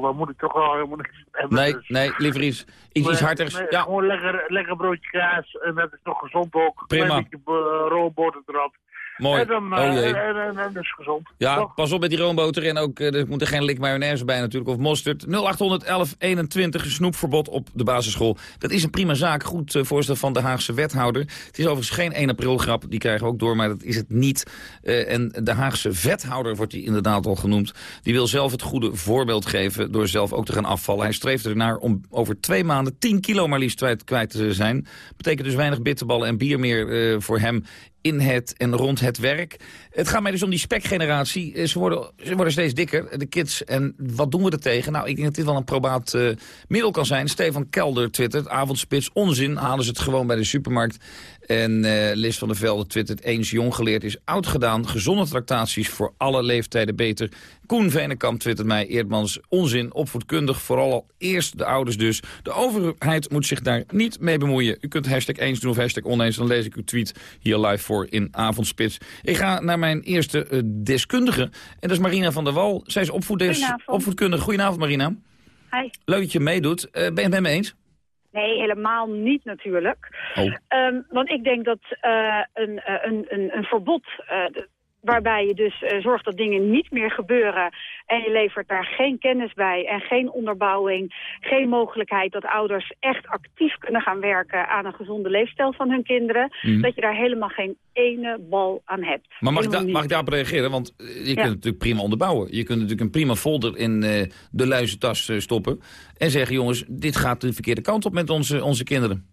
daar moet ik toch wel helemaal niks hebben. Nee, dus. nee, liever iets, iets, iets. Nee, ja. Gewoon lekker, lekker broodje kaas en dat is nog gezond ook. Prima. Een beetje uh, roomboter erop. Mooi. En dan, oh jee. en, en, en, dat is gezond. Ja, toch? pas op met die roomboter en ook, uh, er moet er geen lik mayonaise bij natuurlijk, of mosterd. 0811 21, snoepverbod op de basisschool. Dat is een prima zaak, goed uh, voorstel van de Haagse wethouder. Het is overigens geen 1 april grap, die krijgen we ook door, maar dat is het niet. Uh, en de Haagse wethouder wordt hij inderdaad al genoemd. Die wil zelf het goede voorbeeld geven door zelf ook te gaan afvallen. Hij streeft ernaar om over twee maanden 10 kilo maar liefst kwijt, kwijt te zijn. Betekent dus weinig bitterballen en bier meer voor hem in het en rond het werk. Het gaat mij dus om die spekgeneratie. Ze worden, ze worden steeds dikker, de kids. En wat doen we er tegen? Nou, ik denk dat dit wel een probaat uh, middel kan zijn. Stefan Kelder twittert, avondspits, onzin. Halen ze het gewoon bij de supermarkt. En uh, Lis van der Velde twittert, eens jong geleerd is oud gedaan. Gezonde tractaties voor alle leeftijden beter. Koen Venekamp twittert mij, Eerdmans, onzin, opvoedkundig. Vooral al eerst de ouders dus. De overheid moet zich daar niet mee bemoeien. U kunt hashtag eens doen of hashtag oneens. Dan lees ik uw tweet hier live voor in Avondspits. Ik ga naar mijn eerste uh, deskundige. En dat is Marina van der Wal. Zij is opvoedkundige. Goedenavond Marina. Hi. Leuk dat je meedoet. Uh, ben je het met me eens? Nee, helemaal niet natuurlijk. Oh. Um, want ik denk dat uh, een, een, een, een verbod... Uh, waarbij je dus uh, zorgt dat dingen niet meer gebeuren... en je levert daar geen kennis bij en geen onderbouwing... geen mogelijkheid dat ouders echt actief kunnen gaan werken... aan een gezonde leefstijl van hun kinderen... Mm. dat je daar helemaal geen ene bal aan hebt. Maar mag, ik, da mag ik daarop reageren? Want je ja. kunt het natuurlijk prima onderbouwen. Je kunt natuurlijk een prima folder in uh, de luizentas uh, stoppen... en zeggen, jongens, dit gaat de verkeerde kant op met onze, onze kinderen.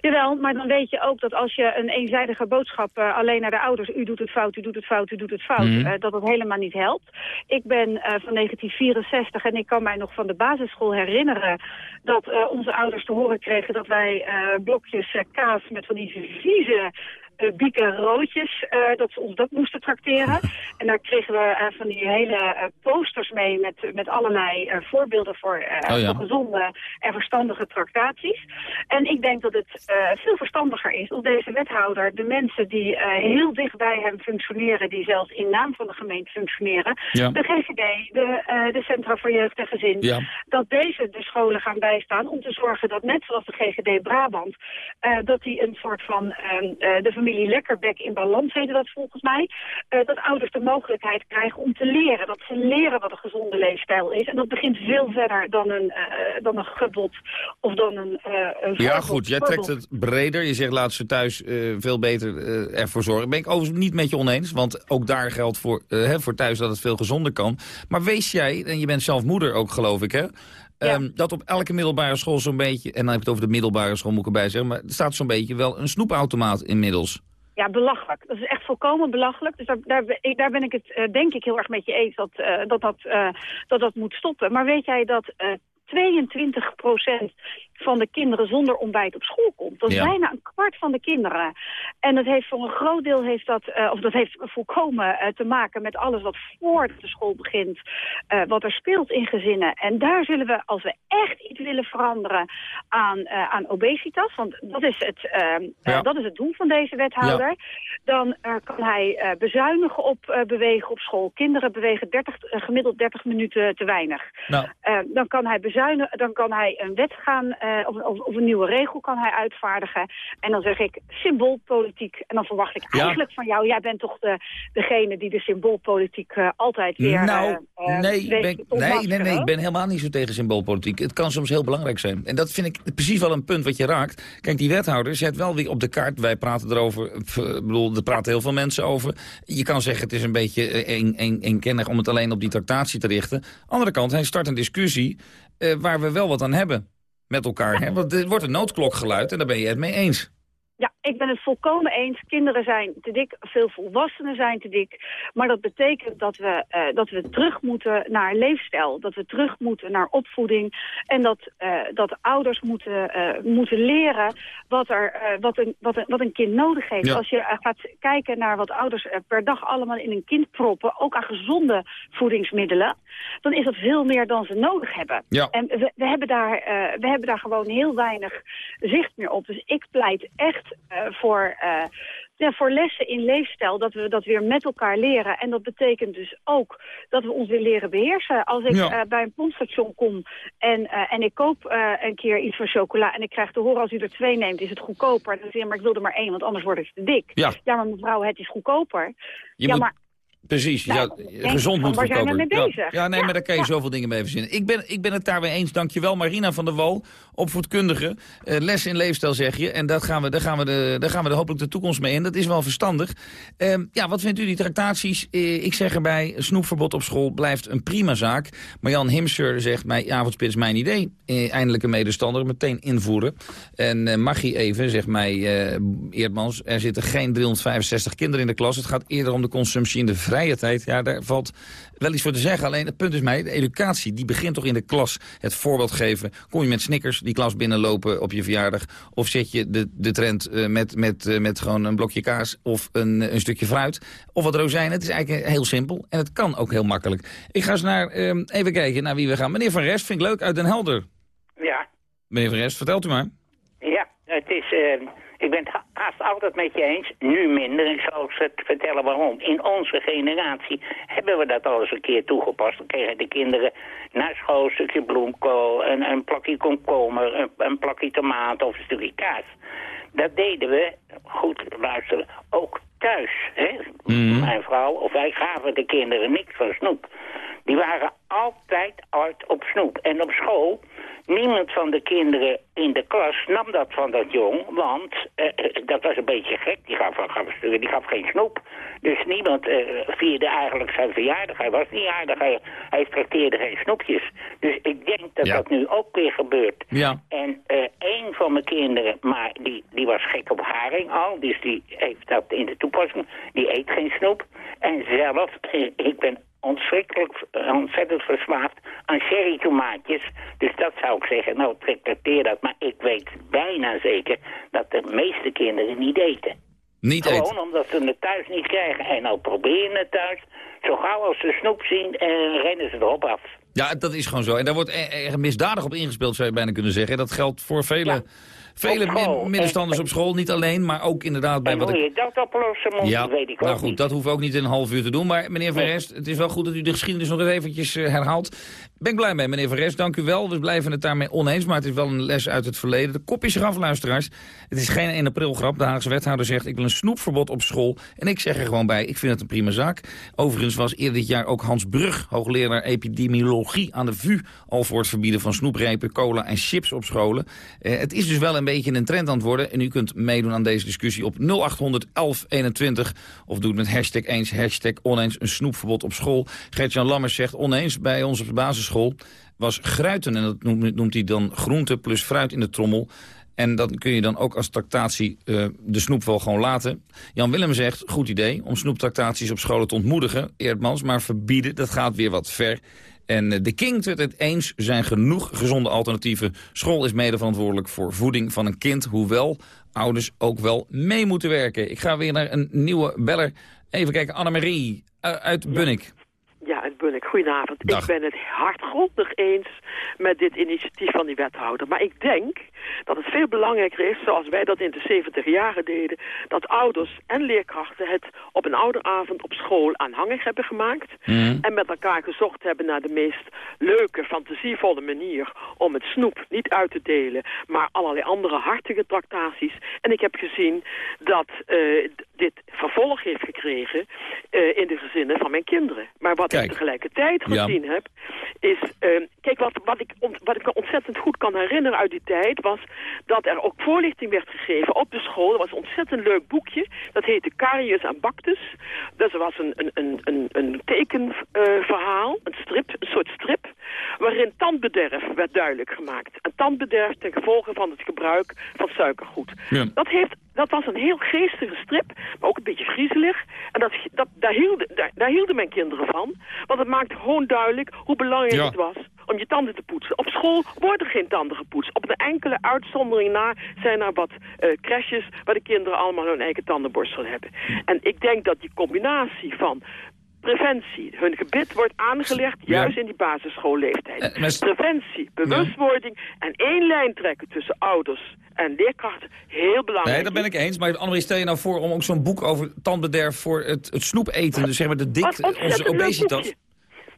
Jawel, maar dan weet je ook dat als je een eenzijdige boodschap uh, alleen naar de ouders... u doet het fout, u doet het fout, u doet het fout, mm. uh, dat dat helemaal niet helpt. Ik ben uh, van 1964 en ik kan mij nog van de basisschool herinneren... dat onze ouders te horen kregen dat wij blokjes kaas met van die vieze bieken roodjes, uh, dat ze ons dat moesten trakteren. en daar kregen we uh, van die hele posters mee met, met allerlei voorbeelden voor, oh ja. voor gezonde en verstandige tractaties. En ik denk dat het veel verstandiger is om deze wethouder, de mensen die heel dicht bij hem functioneren, die zelfs in naam van de gemeente functioneren, ja. de GGD, de, de Centra voor Jeugd en Gezin, ja. dat deze de scholen gaan bijstaan om te zorgen dat net zoals de GGD Brabant, dat die een soort van de familie Lekkerbek in balans heette dat volgens mij. Uh, dat ouders de mogelijkheid krijgen om te leren. Dat ze leren wat een gezonde leefstijl is. En dat begint veel verder dan een, uh, dan een gebod of dan een, uh, een Ja goed, jij trekt het breder. Je zegt laat ze thuis veel beter ervoor zorgen. Ben ik overigens niet met je oneens. Want ook daar geldt voor, hè, voor thuis dat het veel gezonder kan. Maar wees jij, en je bent zelf moeder ook geloof ik hè... Ja. Um, dat op elke middelbare school zo'n beetje... en dan heb ik het over de middelbare school, moet ik erbij zeggen... maar er staat zo'n beetje wel een snoepautomaat inmiddels. Ja, belachelijk. Dat is echt volkomen belachelijk. Dus daar, daar, daar ben ik het uh, denk ik heel erg met je eens dat uh, dat, dat, uh, dat dat moet stoppen. Maar weet jij dat 22 procent van de kinderen zonder ontbijt op school komt. Dat is Ja. bijna een kwart van de kinderen. En dat heeft voor een groot deel heeft dat, eh, of dat heeft volkomen eh, te maken met alles wat voor de school begint, eh, wat er speelt in gezinnen. En daar zullen we, als we echt iets willen veranderen aan, aan obesitas, want dat is, het, Ja. dat is het doel van deze wethouder, dan kan hij bezuinigen op bewegen op school. Kinderen bewegen 30, eh, gemiddeld 30 minuten te weinig. Nou, dan kan hij bezuinigen, dan kan hij een wet gaan, eh, of, of, of een nieuwe regel kan hij uitvaardigen. En dan zeg ik symboolpolitiek. En dan verwacht ik Ja. eigenlijk van jou, jij bent toch de, degene die de symboolpolitiek eh, altijd weer... nou, eh, eh, nee, ben, nee, nee, nee, ik ben helemaal niet zo tegen symboolpolitiek. Het kan soms heel belangrijk zijn. En dat vind ik precies wel een punt wat je raakt. Kijk, die wethouder zet wel weer op de kaart. Wij praten erover. pff, Ik bedoel, er praten heel veel mensen over. Je kan zeggen, het is een beetje een, een, eenkennig om het alleen op die tractatie te richten. Andere kant, hij start een discussie waar we wel wat aan hebben met elkaar. Hè? Want er wordt een noodklok geluid en daar ben je het mee eens. Ja, ik ben het volkomen eens. Kinderen zijn te dik, veel volwassenen zijn te dik. Maar dat betekent dat we, eh, dat we terug moeten naar leefstijl. Dat we terug moeten naar opvoeding. En dat, eh, dat ouders moeten, eh, moeten leren wat, er, wat, een, wat, een, wat een kind nodig heeft. Ja. Als je gaat kijken naar wat ouders per dag allemaal in een kind proppen... ook aan gezonde voedingsmiddelen... dan is dat veel meer dan ze nodig hebben. Ja. En we, we, hebben daar, we hebben daar gewoon heel weinig zicht meer op. Dus ik pleit echt eh, voor, eh, ja, voor lessen in leefstijl, dat we dat weer met elkaar leren. En dat betekent dus ook dat we ons weer leren beheersen. Als ik Ja. eh, bij een pompstation kom en, en ik koop een keer iets van chocola... en ik krijg te horen als u er twee neemt, is het goedkoper. Dan zeg je, maar ik wil er maar één, want anders word ik te dik. Ja. maar mevrouw, het is goedkoper. Je ja, moet- maar Precies, Nou, ja, gezond moet goedkoper. mee Ja. bezig? Ja, nee, Ja, maar daar kan je ja. zoveel dingen mee verzinnen. Ik ben, ik ben het daar mee eens, dankjewel. Marina van der Wal, opvoedkundige, eh, les in leefstijl zeg je. En dat gaan we, daar, gaan we de, daar gaan we de hopelijk de toekomst mee in. Dat is wel verstandig. Ehm, ja, wat vindt u die tractaties? Eh, ik zeg erbij, snoepverbod op school blijft een prima zaak. Marjan Himser zegt, mijn avondspit is mijn idee. Eh, eindelijk een medestander, meteen invoeren. En Maggie even, zegt mij Eerdmans, er zitten geen 365 kinderen in de klas. Het gaat eerder om de consumptie in de vrije tijd. Ja, daar valt wel iets voor te zeggen. Alleen het punt is mij, de educatie, die begint toch in de klas. Het voorbeeld geven. Kom je met Snickers die klas binnenlopen op je verjaardag? Of zet je de, de trend eh, met, met, eh, met gewoon een blokje kaas of een, een stukje fruit? Of wat rozijnen? Het is eigenlijk heel simpel. En het kan ook heel makkelijk. Ik ga eens naar, eh, even kijken naar wie we gaan. Meneer Van Rest, vind ik leuk, uit Den Helder. Ja, Meneer Van Rest, vertelt u maar. ja, het is, eh, ik ben het ha- haast altijd met je eens, nu minder. Ik zal het vertellen waarom. In onze generatie hebben we dat al eens een keer toegepast. Dan kregen de kinderen naar school een stukje bloemkool, een, een plakje komkommer, een, een plakje tomaat of een stukje kaas. Dat deden we, goed luisteren, ook thuis. Hè? Mijn vrouw of wij gaven de kinderen niks van snoep. Die waren altijd uit op snoep. En op school, niemand van de kinderen in de klas nam dat van dat jong, want eh, eh, dat was een beetje gek. Die gaf, gaf, die gaf geen snoep. Dus niemand eh, vierde eigenlijk zijn verjaardag. Hij was niet aardig, hij, hij trakteerde geen snoepjes. Dus ik denk dat Ja. dat nu ook weer gebeurt. Ja. En een van mijn kinderen, maar die, die was gek op haring al, dus die heeft dat in de toepassing. Die eet geen snoep. En zelf, ik ben ontzettend, ontzettend verslaafd aan cherry tomaatjes. Dus dat zou ik zeggen, nou trakteer dat. Maar ik weet bijna zeker dat de meeste kinderen niet eten. Niet Gewoon eten. omdat ze het thuis niet krijgen. En nou proberen het thuis. Zo gauw als ze snoep zien, eh, rennen ze erop af. Ja, dat is gewoon zo. En daar wordt e- erg misdadig op ingespeeld, zou je bijna kunnen zeggen. Dat geldt voor vele, vele school. min- middenstanders op school. Niet alleen, maar ook inderdaad bij En wat hoe ik... je dat oplossen moet, Ja, weet ik nou ook goed, niet. dat hoeven we ook niet in een half uur te doen. Maar meneer Van. Rest, het is wel goed dat u de geschiedenis nog eens eventjes eh, herhaalt. Ben ik blij mee, meneer Van Rest. Dank u wel. We blijven het daarmee oneens, maar het is wel een les uit het verleden. De kop is eraf, luisteraars. Het is geen 1 april grap. De Haagse wethouder zegt, ik wil een snoepverbod op school. En ik zeg er gewoon bij, ik vind het een prima zaak. Overigens was eerder dit jaar ook Hans Brug, hoogleraar epidemiologie aan de VU... al voor het verbieden van snoeprepen, cola en chips op scholen. Eh, het is dus wel een beetje een trend aan het worden. En u kunt meedoen aan deze discussie op 0800 1121. Of doe het met hashtag eens, hashtag oneens, een snoepverbod op school. Gert-Jan Lammers zegt oneens bij ons op de basisschool was gruiten. En dat noemt, noemt hij dan groente plus fruit in de trommel. En dan kun je dan ook als tractatie eh, de snoep wel gewoon laten. Jan Willem zegt, goed idee om snoeptractaties op scholen te ontmoedigen. Eerdmans, maar verbieden, dat gaat weer wat ver. En eh, de King werd het eens zijn genoeg gezonde alternatieven. School is mede verantwoordelijk voor voeding van een kind, hoewel ouders ook wel mee moeten werken. Ik ga weer naar een nieuwe beller. Even kijken, Annemarie uh, uit Bunnik. Ja, uit Bunnik. Goedenavond. Ik ben het hardgrondig eens met dit initiatief van die wethouder. Maar ik denk dat het veel belangrijker is, zoals wij dat in de 70 jaren deden... dat ouders en leerkrachten het op een ouderavond op school aanhangig hebben gemaakt... Mhm. en met elkaar gezocht hebben naar de meest leuke, fantasievolle manier... om het snoep niet uit te delen, maar allerlei andere hartige tractaties. En ik heb gezien dat eh, dit vervolg heeft gekregen eh, in de gezinnen van mijn kinderen. Maar wat ik tegelijkertijd Ja. gezien heb, is... eh, kijk, wat, wat, ik, wat ik me ontzettend goed kan herinneren uit die tijd... was dat er ook voorlichting werd gegeven op de school. Er was een ontzettend leuk boekje. Dat heette Carius en Bactus. Dat was een, een, een, een, een tekenverhaal, een strip, een soort strip... waarin tandbederf werd duidelijk gemaakt. En tandbederf ten gevolge van het gebruik van suikergoed. Ja. Dat, heeft, dat was een heel geestige strip, maar ook een beetje griezelig. En dat, dat, daar, hielden, daar, daar hielden mijn kinderen van. Want het maakte gewoon duidelijk hoe belangrijk Ja. het was om je tanden te poetsen. Op school worden geen tanden gepoetst. Op een enkele uitzondering na zijn er wat eh crèches... waar de kinderen allemaal hun eigen tandenborstel hebben. En ik denk dat die combinatie van preventie, hun gebit wordt aangelegd... Ja. juist in die basisschoolleeftijd. Eh, maar- Preventie, bewustwording en één lijn trekken tussen ouders en leerkrachten... heel belangrijk. Nee, dat ben ik eens. Maar Annemarie, stel je nou voor om ook zo'n boek over tandbederf voor het, het snoepeten, dus zeg maar de dik, Wat ontzettend onze obesitas.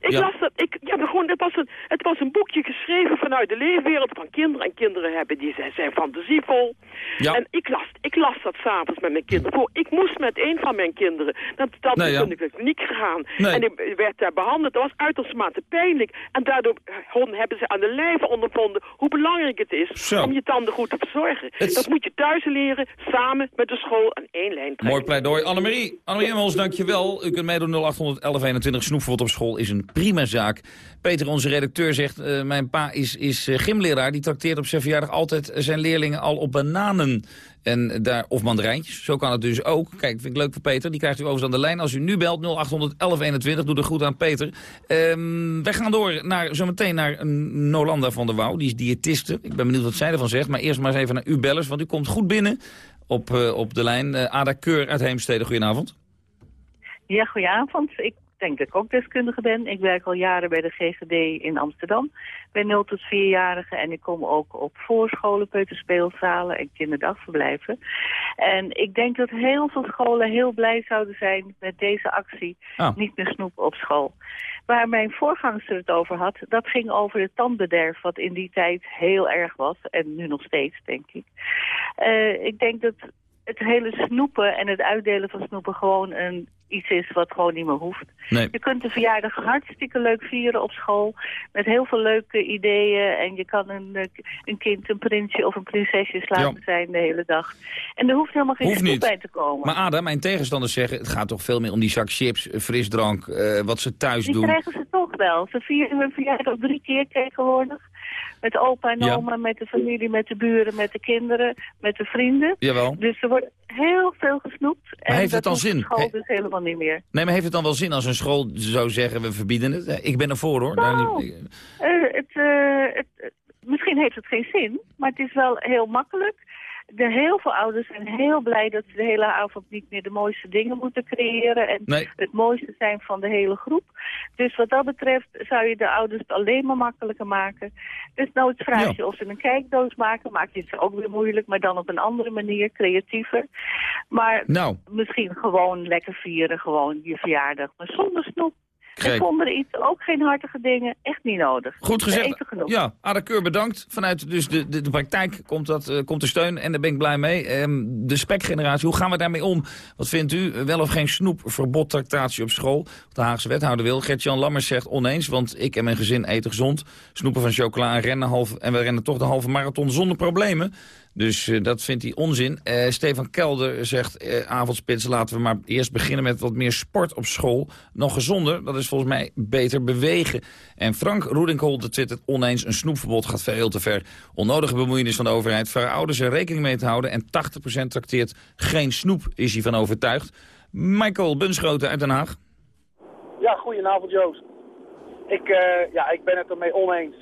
Ik Ja. las dat, ik, ja, maar gewoon, het, was een, het was een boekje geschreven vanuit de leefwereld van kinderen. En kinderen hebben, die zijn, zijn fantasievol. Ja. En ik las, ik las dat s'avonds met mijn kinderen voor. Ik moest met een van mijn kinderen, dat, dat Nee, ja. ik de kliniek gegaan. Nee. En ik werd daar behandeld. Dat was uitermate pijnlijk. En daardoor hon, hebben ze aan de lijve ondervonden hoe belangrijk het is Zo. om je tanden goed te verzorgen. Dat moet je thuis leren, samen met de school aan één lijn trekken. Mooi pleidooi. Annemarie, Annemarie Emmels, dankjewel. U kunt meedoen 0800 1121. Snoepverbod op school is een prima zaak. Peter, onze redacteur, zegt... eh, mijn pa is, is eh, gymleraar. Die trakteert op zijn verjaardag altijd zijn leerlingen al op bananen. En daar, of mandarijntjes. Zo kan het dus ook. Kijk, vind ik leuk voor Peter. Die krijgt u overigens aan de lijn. Als u nu belt 0800 1121, doe er goed aan Peter. Ehm wij gaan door naar, zometeen naar Nolanda van der Wouw. Die is diëtiste. Ik ben benieuwd wat zij ervan zegt. Maar eerst maar eens even naar u bellers. Want u komt goed binnen op, eh, op de lijn. Ada Keur uit Heemstede, goedenavond. Ja, goedenavond. Ik denk dat ik ook deskundige ben. Ik werk al jaren bij de GGD in Amsterdam. Bij 0 tot 4-jarigen en ik kom ook op voorscholen, peuterspeelzalen en kinderdagverblijven. En ik denk dat heel veel scholen heel blij zouden zijn met deze actie. Ah. Niet meer snoep op school. Waar mijn voorgangster het over had, dat ging over het tandbederf wat in die tijd heel erg was. En nu nog steeds, denk ik. Eh, ik denk dat het hele snoepen en het uitdelen van snoepen gewoon een, iets is wat gewoon niet meer hoeft. Nee. Je kunt de verjaardag hartstikke leuk vieren op school. Met heel veel leuke ideeën. En je kan een, eh, een kind een prinsje of een prinsesje laten Ja. zijn de hele dag. En er hoeft helemaal geen Hoeft bij te komen. Maar Ada, mijn tegenstanders zeggen... het gaat toch veel meer om die zak chips, eh, frisdrank, eh, wat ze thuis Die doen. krijgen ze toch wel. Ze vieren hun verjaardag drie keer tegenwoordig. Met opa en Ja. oma, met de familie, met de buren, met de kinderen, met de vrienden. Jawel. Dus er wordt heel veel gesnoept. en heeft het dat dan hoeft op zin? school dus helemaal niet meer. Nee, maar heeft het dan wel zin als een school zou zeggen... we verbieden het? Eh, Ik ben ervoor, hoor. Nou, niet- Eh, het, eh, het, misschien heeft het geen zin, maar het is wel heel makkelijk. De heel veel ouders zijn heel blij dat ze de hele avond niet meer de mooiste dingen moeten creëren. En Nee. het mooiste zijn van de hele groep. Dus wat dat betreft zou je de ouders het alleen maar makkelijker maken. Dus nou het vraag je of ze een kijkdoos maken, maak je het ook weer moeilijk. Maar dan op een andere manier, creatiever. Maar Nou. misschien gewoon lekker vieren, gewoon je verjaardag. Maar zonder snoep. Gek. En zonder iets, ook geen hartige dingen, echt niet nodig. Goed gezegd. Ja, Ada Keur, bedankt. Vanuit dus de, de, de praktijk komt, dat, eh, komt de steun en daar ben ik blij mee. Ehm, de spekgeneratie, hoe gaan we daarmee om? Wat vindt u? Wel of geen snoepverbod tractatie op school? Wat De Haagse wethouder wil. Gert-Jan Lammers zegt oneens, want ik en mijn gezin eten gezond. Snoepen van chocola en rennen half, en we rennen toch de halve marathon zonder problemen. Dus eh, dat vindt hij onzin. Eh, Stefan Kelder zegt, eh, avondspits, laten we maar eerst beginnen met wat meer sport op school. Nog gezonder, dat is volgens mij beter bewegen. En Frank Roedinkholder twittert oneens, een snoepverbod gaat veel te ver. Onnodige bemoeienis van de overheid, vragen ouders er rekening mee te houden. En 80% trakteert geen snoep, is hij van overtuigd. Michael Bunschoten uit Den Haag. Ja, goedenavond Joost. Ik, uh, ja, ik ben het ermee oneens.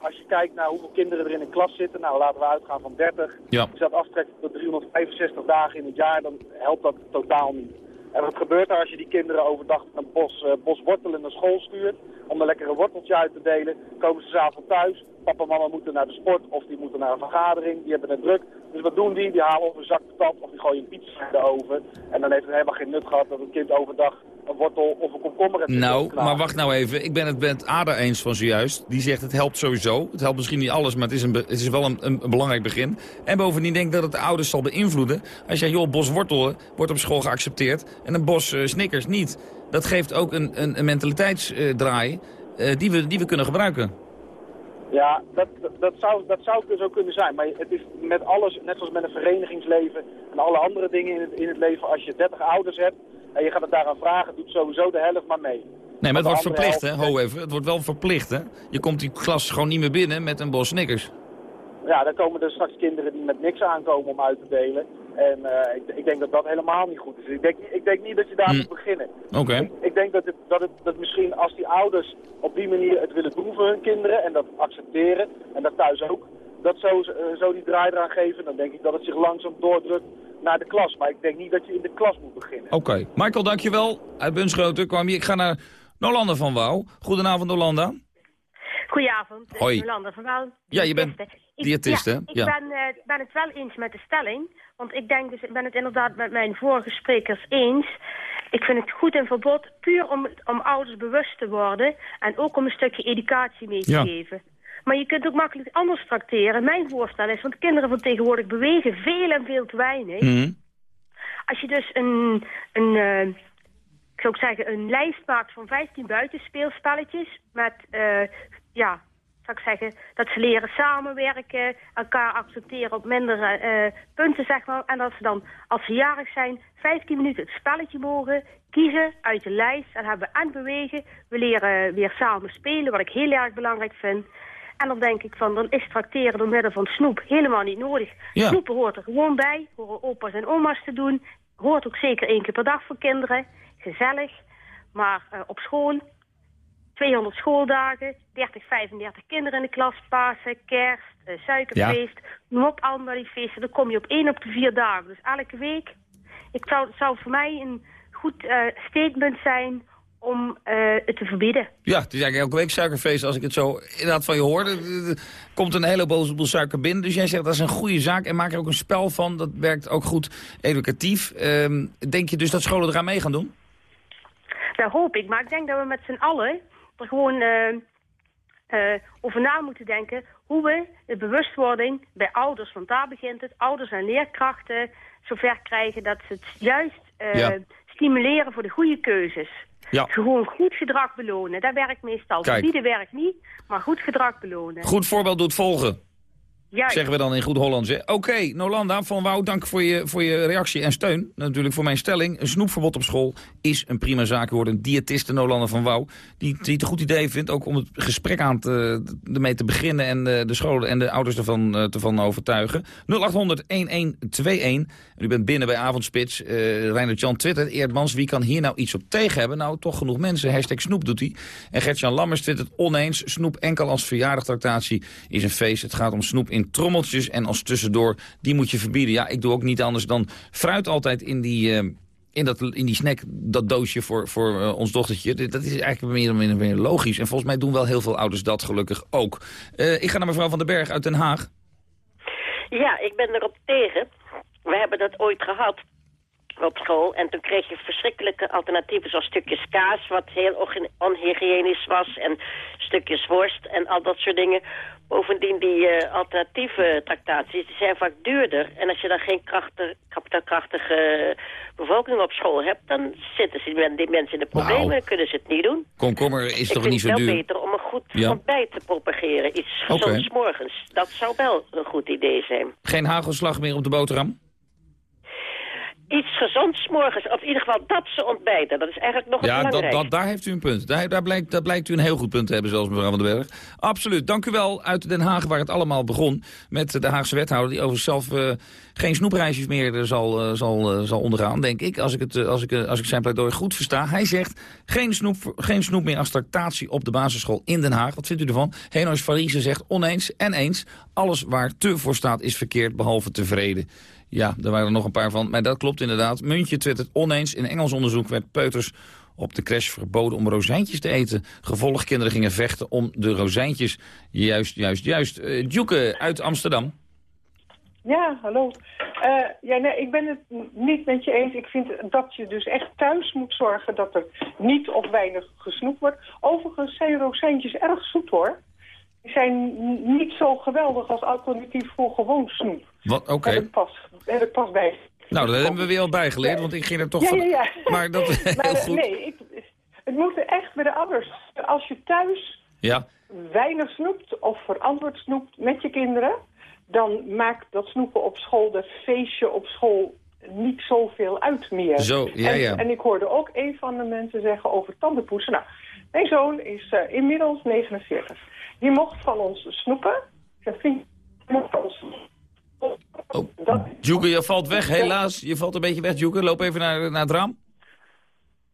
Als je kijkt naar hoeveel kinderen er in een klas zitten, nou laten we uitgaan van 30. Ja. Als je dat aftrekt tot 365 dagen in het jaar, dan helpt dat totaal niet. En wat gebeurt er als je die kinderen overdag een bos, uh, bos wortelen naar school stuurt, om een lekkere worteltje uit te delen, komen ze s'avonds thuis, papa en mama moeten naar de sport of die moeten naar een vergadering, die hebben het druk. Dus wat doen die? Die halen of een zak patat of die gooien een pizza in de oven. En dan heeft het helemaal geen nut gehad dat een kind overdag een wortel of een komkommer heeft Nou, maar wacht nou even. Ik ben het met Ada eens van zojuist. Die zegt het helpt sowieso. Het helpt misschien niet alles, maar het is, een, het is wel een, een, belangrijk begin. En bovendien denk ik dat het de ouders zal beïnvloeden. Als jij, joh, bos wortelen wordt op school geaccepteerd en een bos uh, snickers niet. Dat geeft ook een, een, een mentaliteitsdraai uh, die, we, die we kunnen gebruiken. Ja, dat, dat, zou, dat zou zo kunnen zijn. Maar het is met alles, net zoals met een verenigingsleven en alle andere dingen in het, in het leven. Als je 30 ouders hebt en je gaat het daaraan vragen, doet sowieso de helft maar mee. Nee, maar het wordt verplicht, hè? Ho even. Het wordt wel verplicht, hè? Je komt die klas gewoon niet meer binnen met een bos snickers. Ja, dan komen er straks kinderen die met niks aankomen om uit te delen. En uh, ik, ik, denk dat dat helemaal niet goed is. Ik denk, ik denk niet dat je daar hm. moet beginnen. Oké. Ik, ik, denk dat, het, dat, het, dat misschien als die ouders op die manier het willen doen voor hun kinderen en dat accepteren, en dat thuis ook, dat zo, uh, zo die draai eraan geven, dan denk ik dat het zich langzaam doordrukt naar de klas. Maar ik denk niet dat je in de klas moet beginnen. Oké. Michael, dankjewel. Uit Bunschoten kwam je. Ik ga naar Nolanda van Wouw. Goedenavond, Nolanda. Goedenavond, Hoi. Nolanda van Wouw. Ja, je bent diëtist, hè? Ja, ik Ben, uh, ben het wel eens met de stelling. Want ik denk dus, ik ben het inderdaad met mijn vorige sprekers eens. Ik vind het goed in verbod, puur om, om ouders bewust te worden. En ook om een stukje educatie mee te geven. Maar je kunt ook makkelijk anders tracteren. Mijn voorstel is, want kinderen van tegenwoordig bewegen veel en veel te weinig. Mhm. Als je dus een, een uh, ik zou ook zeggen, een lijst maakt van 15 buitenspeelspelletjes met, uh, ja, zou ik zeggen, dat ze leren samenwerken, elkaar accepteren op mindere uh, punten, zeg maar. En dat ze dan, als ze jarig zijn, 15 minuten het spelletje mogen kiezen uit de lijst. En hebben we en bewegen, we leren weer samen spelen, wat ik heel erg belangrijk vind. En dan denk ik van, dan is tracteren door middel van snoep helemaal niet nodig. Ja. Snoepen hoort er gewoon bij, horen opa's en oma's te doen. Hoort ook zeker één keer per dag voor kinderen. Gezellig. Maar uh, op school, 200 schooldagen, 30, 35 kinderen in de klas, Pasen, kerst, uh, suikerfeest. Ja. Noem op allemaal die feesten. Dan kom je op één op de vier dagen. Dus elke week. Ik zou, het zou voor mij een goed uh, statement zijn om uh, het te verbieden. Ja, het is eigenlijk elke week suikerfeest. Als ik het zo inderdaad van je hoor, er komt een heleboel suiker binnen. Dus jij zegt dat is een goede zaak en maak er ook een spel van. Dat werkt ook goed educatief. Uh, denk je dus dat scholen eraan mee gaan doen? Dat hoop ik, maar ik denk dat we met z'n allen er gewoon uh, uh, over na moeten denken... hoe we de bewustwording bij ouders, want daar begint het... ouders en leerkrachten zover krijgen dat ze het juist ja. stimuleren voor de goede keuzes. Ja. Gewoon goed gedrag belonen. Dat werkt meestal. Verbieden werkt niet, maar goed gedrag belonen. Goed voorbeeld doet volgen. Zeggen we dan in goed Hollands. Oké, Nolanda van Wouw, dank voor je, voor je reactie en steun. Natuurlijk voor mijn stelling. Een snoepverbod op school is een prima zaak geworden. Een diëtiste Nolanda van Wouw, die, die het een goed idee vindt... ook om het gesprek aan te, ermee te beginnen... en de, de scholen en de ouders ervan uh, te van overtuigen. 0800-1121. U bent binnen bij Avondspits. Uh, Reinhard Jan twittert. Eerdmans, wie kan hier nou iets op tegen hebben? Nou, toch genoeg mensen. Hashtag snoep doet hij. En Gert-Jan Lammers twittert oneens. Snoep enkel als verjaardagtractatie is een feest. Het gaat om snoep in trommeltjes en als tussendoor, die moet je verbieden. Ja, ik doe ook niet anders dan fruit altijd in die... Uh, in, dat, in die snack, dat doosje voor, voor uh, ons dochtertje. Dat is eigenlijk meer of meer logisch. En volgens mij doen wel heel veel ouders dat gelukkig ook. Uh, ik ga naar mevrouw Van den Berg uit Den Haag. Ja, ik ben erop tegen. We hebben dat ooit gehad op school. En toen kreeg je verschrikkelijke alternatieven zoals stukjes kaas... wat heel onhygiënisch was en stukjes worst en al dat soort dingen. Bovendien die uh, alternatieve tractaties, die zijn vaak duurder. En als je dan geen krachtig, kapitaalkrachtige bevolking op school hebt... dan zitten ze, die mensen in de problemen nou, en kunnen ze het niet doen. Komkommer is Ik toch niet zo duur? Ik vind het wel beter om een goed Ja. ontbijt te propageren. Iets gezonds morgens. Dat zou wel een goed idee zijn. Geen hagelslag meer op de boterham? Iets gezonds morgens. Of in ieder geval dat ze ontbijten. Dat is eigenlijk nog Ja, dat, belangrijkste. dat, daar heeft u een punt. Daar, daar, blijkt, daar blijkt u een heel goed punt te hebben, zoals mevrouw van den Berg. Absoluut. Dank u wel uit Den Haag, waar het allemaal begon. Met de Haagse wethouder, die over zelf eh, geen snoepreisjes meer zal, eh, zal, eh, zal ondergaan, denk ik. Als ik, het, als, ik, als ik zijn pleidooi goed versta. Hij zegt, geen snoep, geen snoep meer als tractatie op de basisschool in Den Haag. Wat vindt u ervan? Henois Farise zegt oneens en eens. Alles waar te voor staat is verkeerd, behalve tevreden. Ja, er waren er nog een paar van, maar dat klopt inderdaad. Muntje twittert oneens. In Engels onderzoek werd peuters op de crash verboden om rozijntjes te eten. Gevolg kinderen gingen vechten om de rozijntjes. Juist, juist, juist. Uh, uit Amsterdam. Ja, hallo. Uh, ja, nee, ik ben het niet met je eens. Ik vind dat je dus echt thuis moet zorgen dat er niet of weinig gesnoept wordt. Overigens zijn rozijntjes erg zoet hoor. Die zijn niet zo geweldig als alternatief voor gewoon snoep. Wat? Oké. Okay. Heb ik pas, heb ik pas bij. Nou, dat hebben we weer al bijgeleerd, want ik ging er toch ja, van... Ja, ja. Maar dat is heel maar, goed. Nee, ik, het moet er echt bij de ouders. Als je thuis ja. weinig snoept of verantwoord snoept met je kinderen... dan maakt dat snoepen op school, dat feestje op school niet zoveel uit meer. Zo, ja, ja. En, en ik hoorde ook een van de mensen zeggen over tandenpoetsen. Nou, mijn zoon is uh, inmiddels 49. Die mocht van ons snoepen. Zijn vriend mocht van ons Oh, Djoeke, je valt weg, helaas. Je valt een beetje weg, Djoeke. Loop even naar, naar het raam.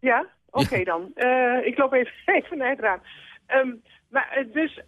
Ja, oké okay, dan. Uh, ik loop even, even naar het raam. Um, maar, dus,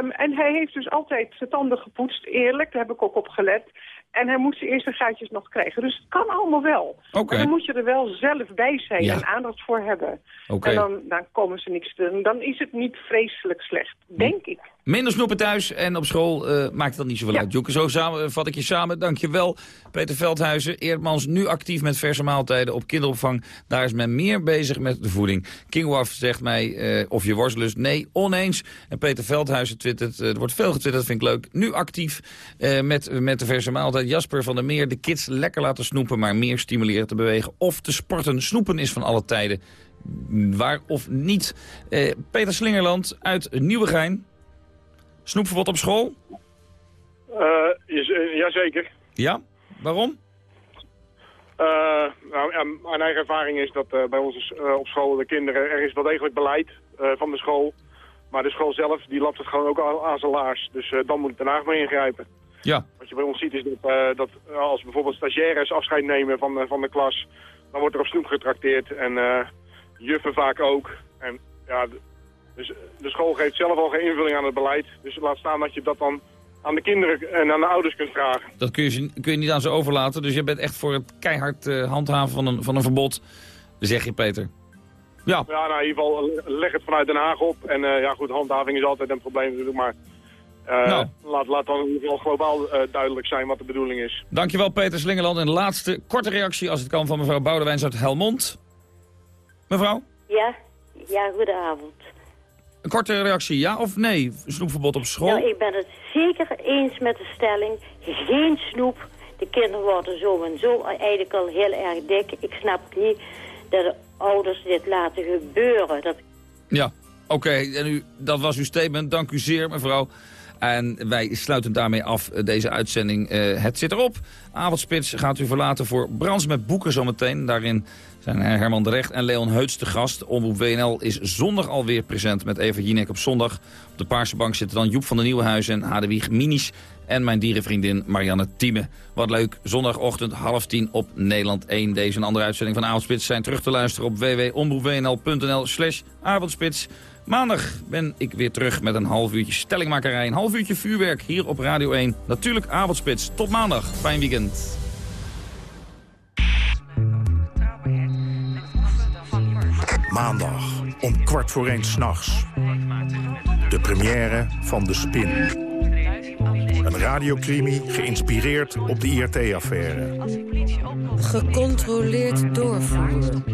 um, en hij heeft dus altijd zijn tanden gepoetst, eerlijk. Daar heb ik ook op gelet. En hij moet zijn eerste gaatjes nog krijgen. Dus het kan allemaal wel. Okay. Maar dan moet je er wel zelf bij zijn ja. en aandacht voor hebben. Okay. En dan, dan komen ze niks te doen. Dan is het niet vreselijk slecht, denk ik. Minder snoepen thuis en op school uh, maakt dat niet zoveel ja. uit. Joeke, zo samen, vat ik je samen. Dankjewel, Peter Veldhuizen. Eerdmans nu actief met verse maaltijden op kinderopvang. Daar is men meer bezig met de voeding. Kingwaf zegt mij uh, of je worstelust. Nee, oneens. En Peter Veldhuizen twittert, uh, er wordt veel getwitterd, vind ik leuk. Nu actief met, met de verse maaltijd. Jasper van der Meer, de kids lekker laten snoepen, maar meer stimuleren te bewegen. Of te sporten. Snoepen is van alle tijden. Waar of niet. Peter Slingerland uit Nieuwegein. Snoepverbod op school? Uh, jazeker. Ja? Waarom? Uh, nou, mijn eigen ervaring is dat uh, bij ons op school de kinderen, er is wel degelijk beleid van de school. Maar de school zelf, die lapt het gewoon ook aan, aan zijn laars. Dus dan moet Den Haag mee ingrijpen. Ja. Wat je bij ons ziet is dat, dat als bijvoorbeeld stagiaires afscheid nemen van, van de klas, dan wordt er op snoep getrakteerd. En juffen vaak ook. En ja, dus de school geeft zelf al geen invulling aan het beleid. Dus laat staan dat je dat dan aan de kinderen en aan de ouders kunt vragen. Dat kun je, kun je niet aan ze overlaten. Dus je bent echt voor het keihard uh, handhaven van een, van een verbod. Zeg je, Peter. Ja. Ja, nou, in ieder geval leg het vanuit Den Haag op. En uh, ja, goed, handhaving is altijd een probleem natuurlijk. Maar uh, nou. laat, laat dan in ieder geval globaal duidelijk zijn wat de bedoeling is. Dankjewel, Peter Slingerland. En de laatste korte reactie, als het kan, van mevrouw Boudewijns uit Helmond. Mevrouw? Ja, ja, goedenavond. Een korte reactie, ja of nee? Snoepverbod op school? Nou, ik ben het zeker eens met de stelling. Geen snoep. De kinderen worden zo en zo eigenlijk al heel erg dik. Ik snap niet dat de ouders dit laten gebeuren. Dat... Ja, oké. Okay. En u, dat was uw statement. Dank u zeer, mevrouw. En wij sluiten daarmee af deze uitzending. Uh, het zit erop. Avondspits gaat u verlaten voor Brands met boeken zometeen. Daarin zijn Herman de Recht en Leon Heuts te gast. Omroep WNL is zondag alweer present met Eva Jinek op zondag. Op de Paarse Bank zitten dan Joep van der Nieuwenhuizen en Hadewieg Minis. En mijn dierenvriendin Marianne Thieme. Wat leuk, zondagochtend half tien op Nederland 1. Deze en andere uitzending van Avondspits zijn terug te luisteren op www.omroepwnl.nl slash avondspits. Maandag ben ik weer terug met een half uurtje stellingmakerij. Een half uurtje vuurwerk hier op Radio 1. Natuurlijk Avondspits. Tot maandag. Fijn weekend. Maandag om kwart voor één s'nachts. De première van De Spin. Een radiocrimi geïnspireerd op de IRT-affaire. Gecontroleerd doorvoeren.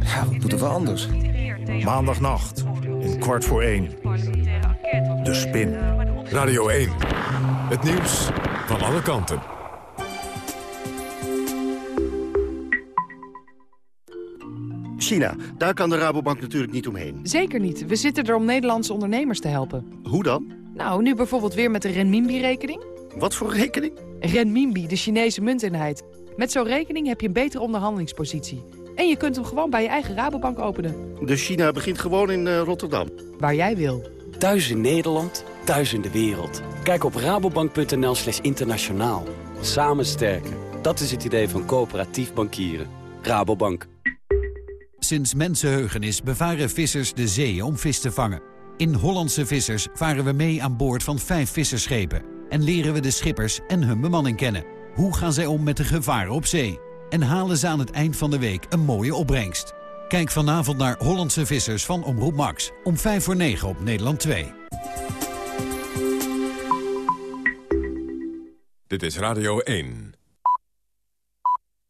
Ja, wat moeten we anders? Maandagnacht om kwart voor één. De Spin. Radio 1. Het nieuws van alle kanten. China, daar kan de Rabobank natuurlijk niet omheen. Zeker niet. We zitten er om Nederlandse ondernemers te helpen. Hoe dan? Nou, nu bijvoorbeeld weer met de renminbi-rekening. Wat voor rekening? Renminbi, de Chinese munteenheid. Met zo'n rekening heb je een betere onderhandelingspositie. En je kunt hem gewoon bij je eigen Rabobank openen. Dus China begint gewoon in uh, Rotterdam? Waar jij wil. Thuis in Nederland, thuis in de wereld. Kijk op rabobank.nl slash internationaal. Samen sterken. Dat is het idee van coöperatief bankieren. Rabobank. Sinds mensenheugenis bevaren vissers de zeeën om vis te vangen. In Hollandse Vissers varen we mee aan boord van vijf visserschepen. En leren we de schippers en hun bemanning kennen. Hoe gaan zij om met de gevaren op zee? En halen ze aan het eind van de week een mooie opbrengst? Kijk vanavond naar Hollandse Vissers van Omroep Max. Om 5 voor 9 op Nederland 2. Dit is Radio 1.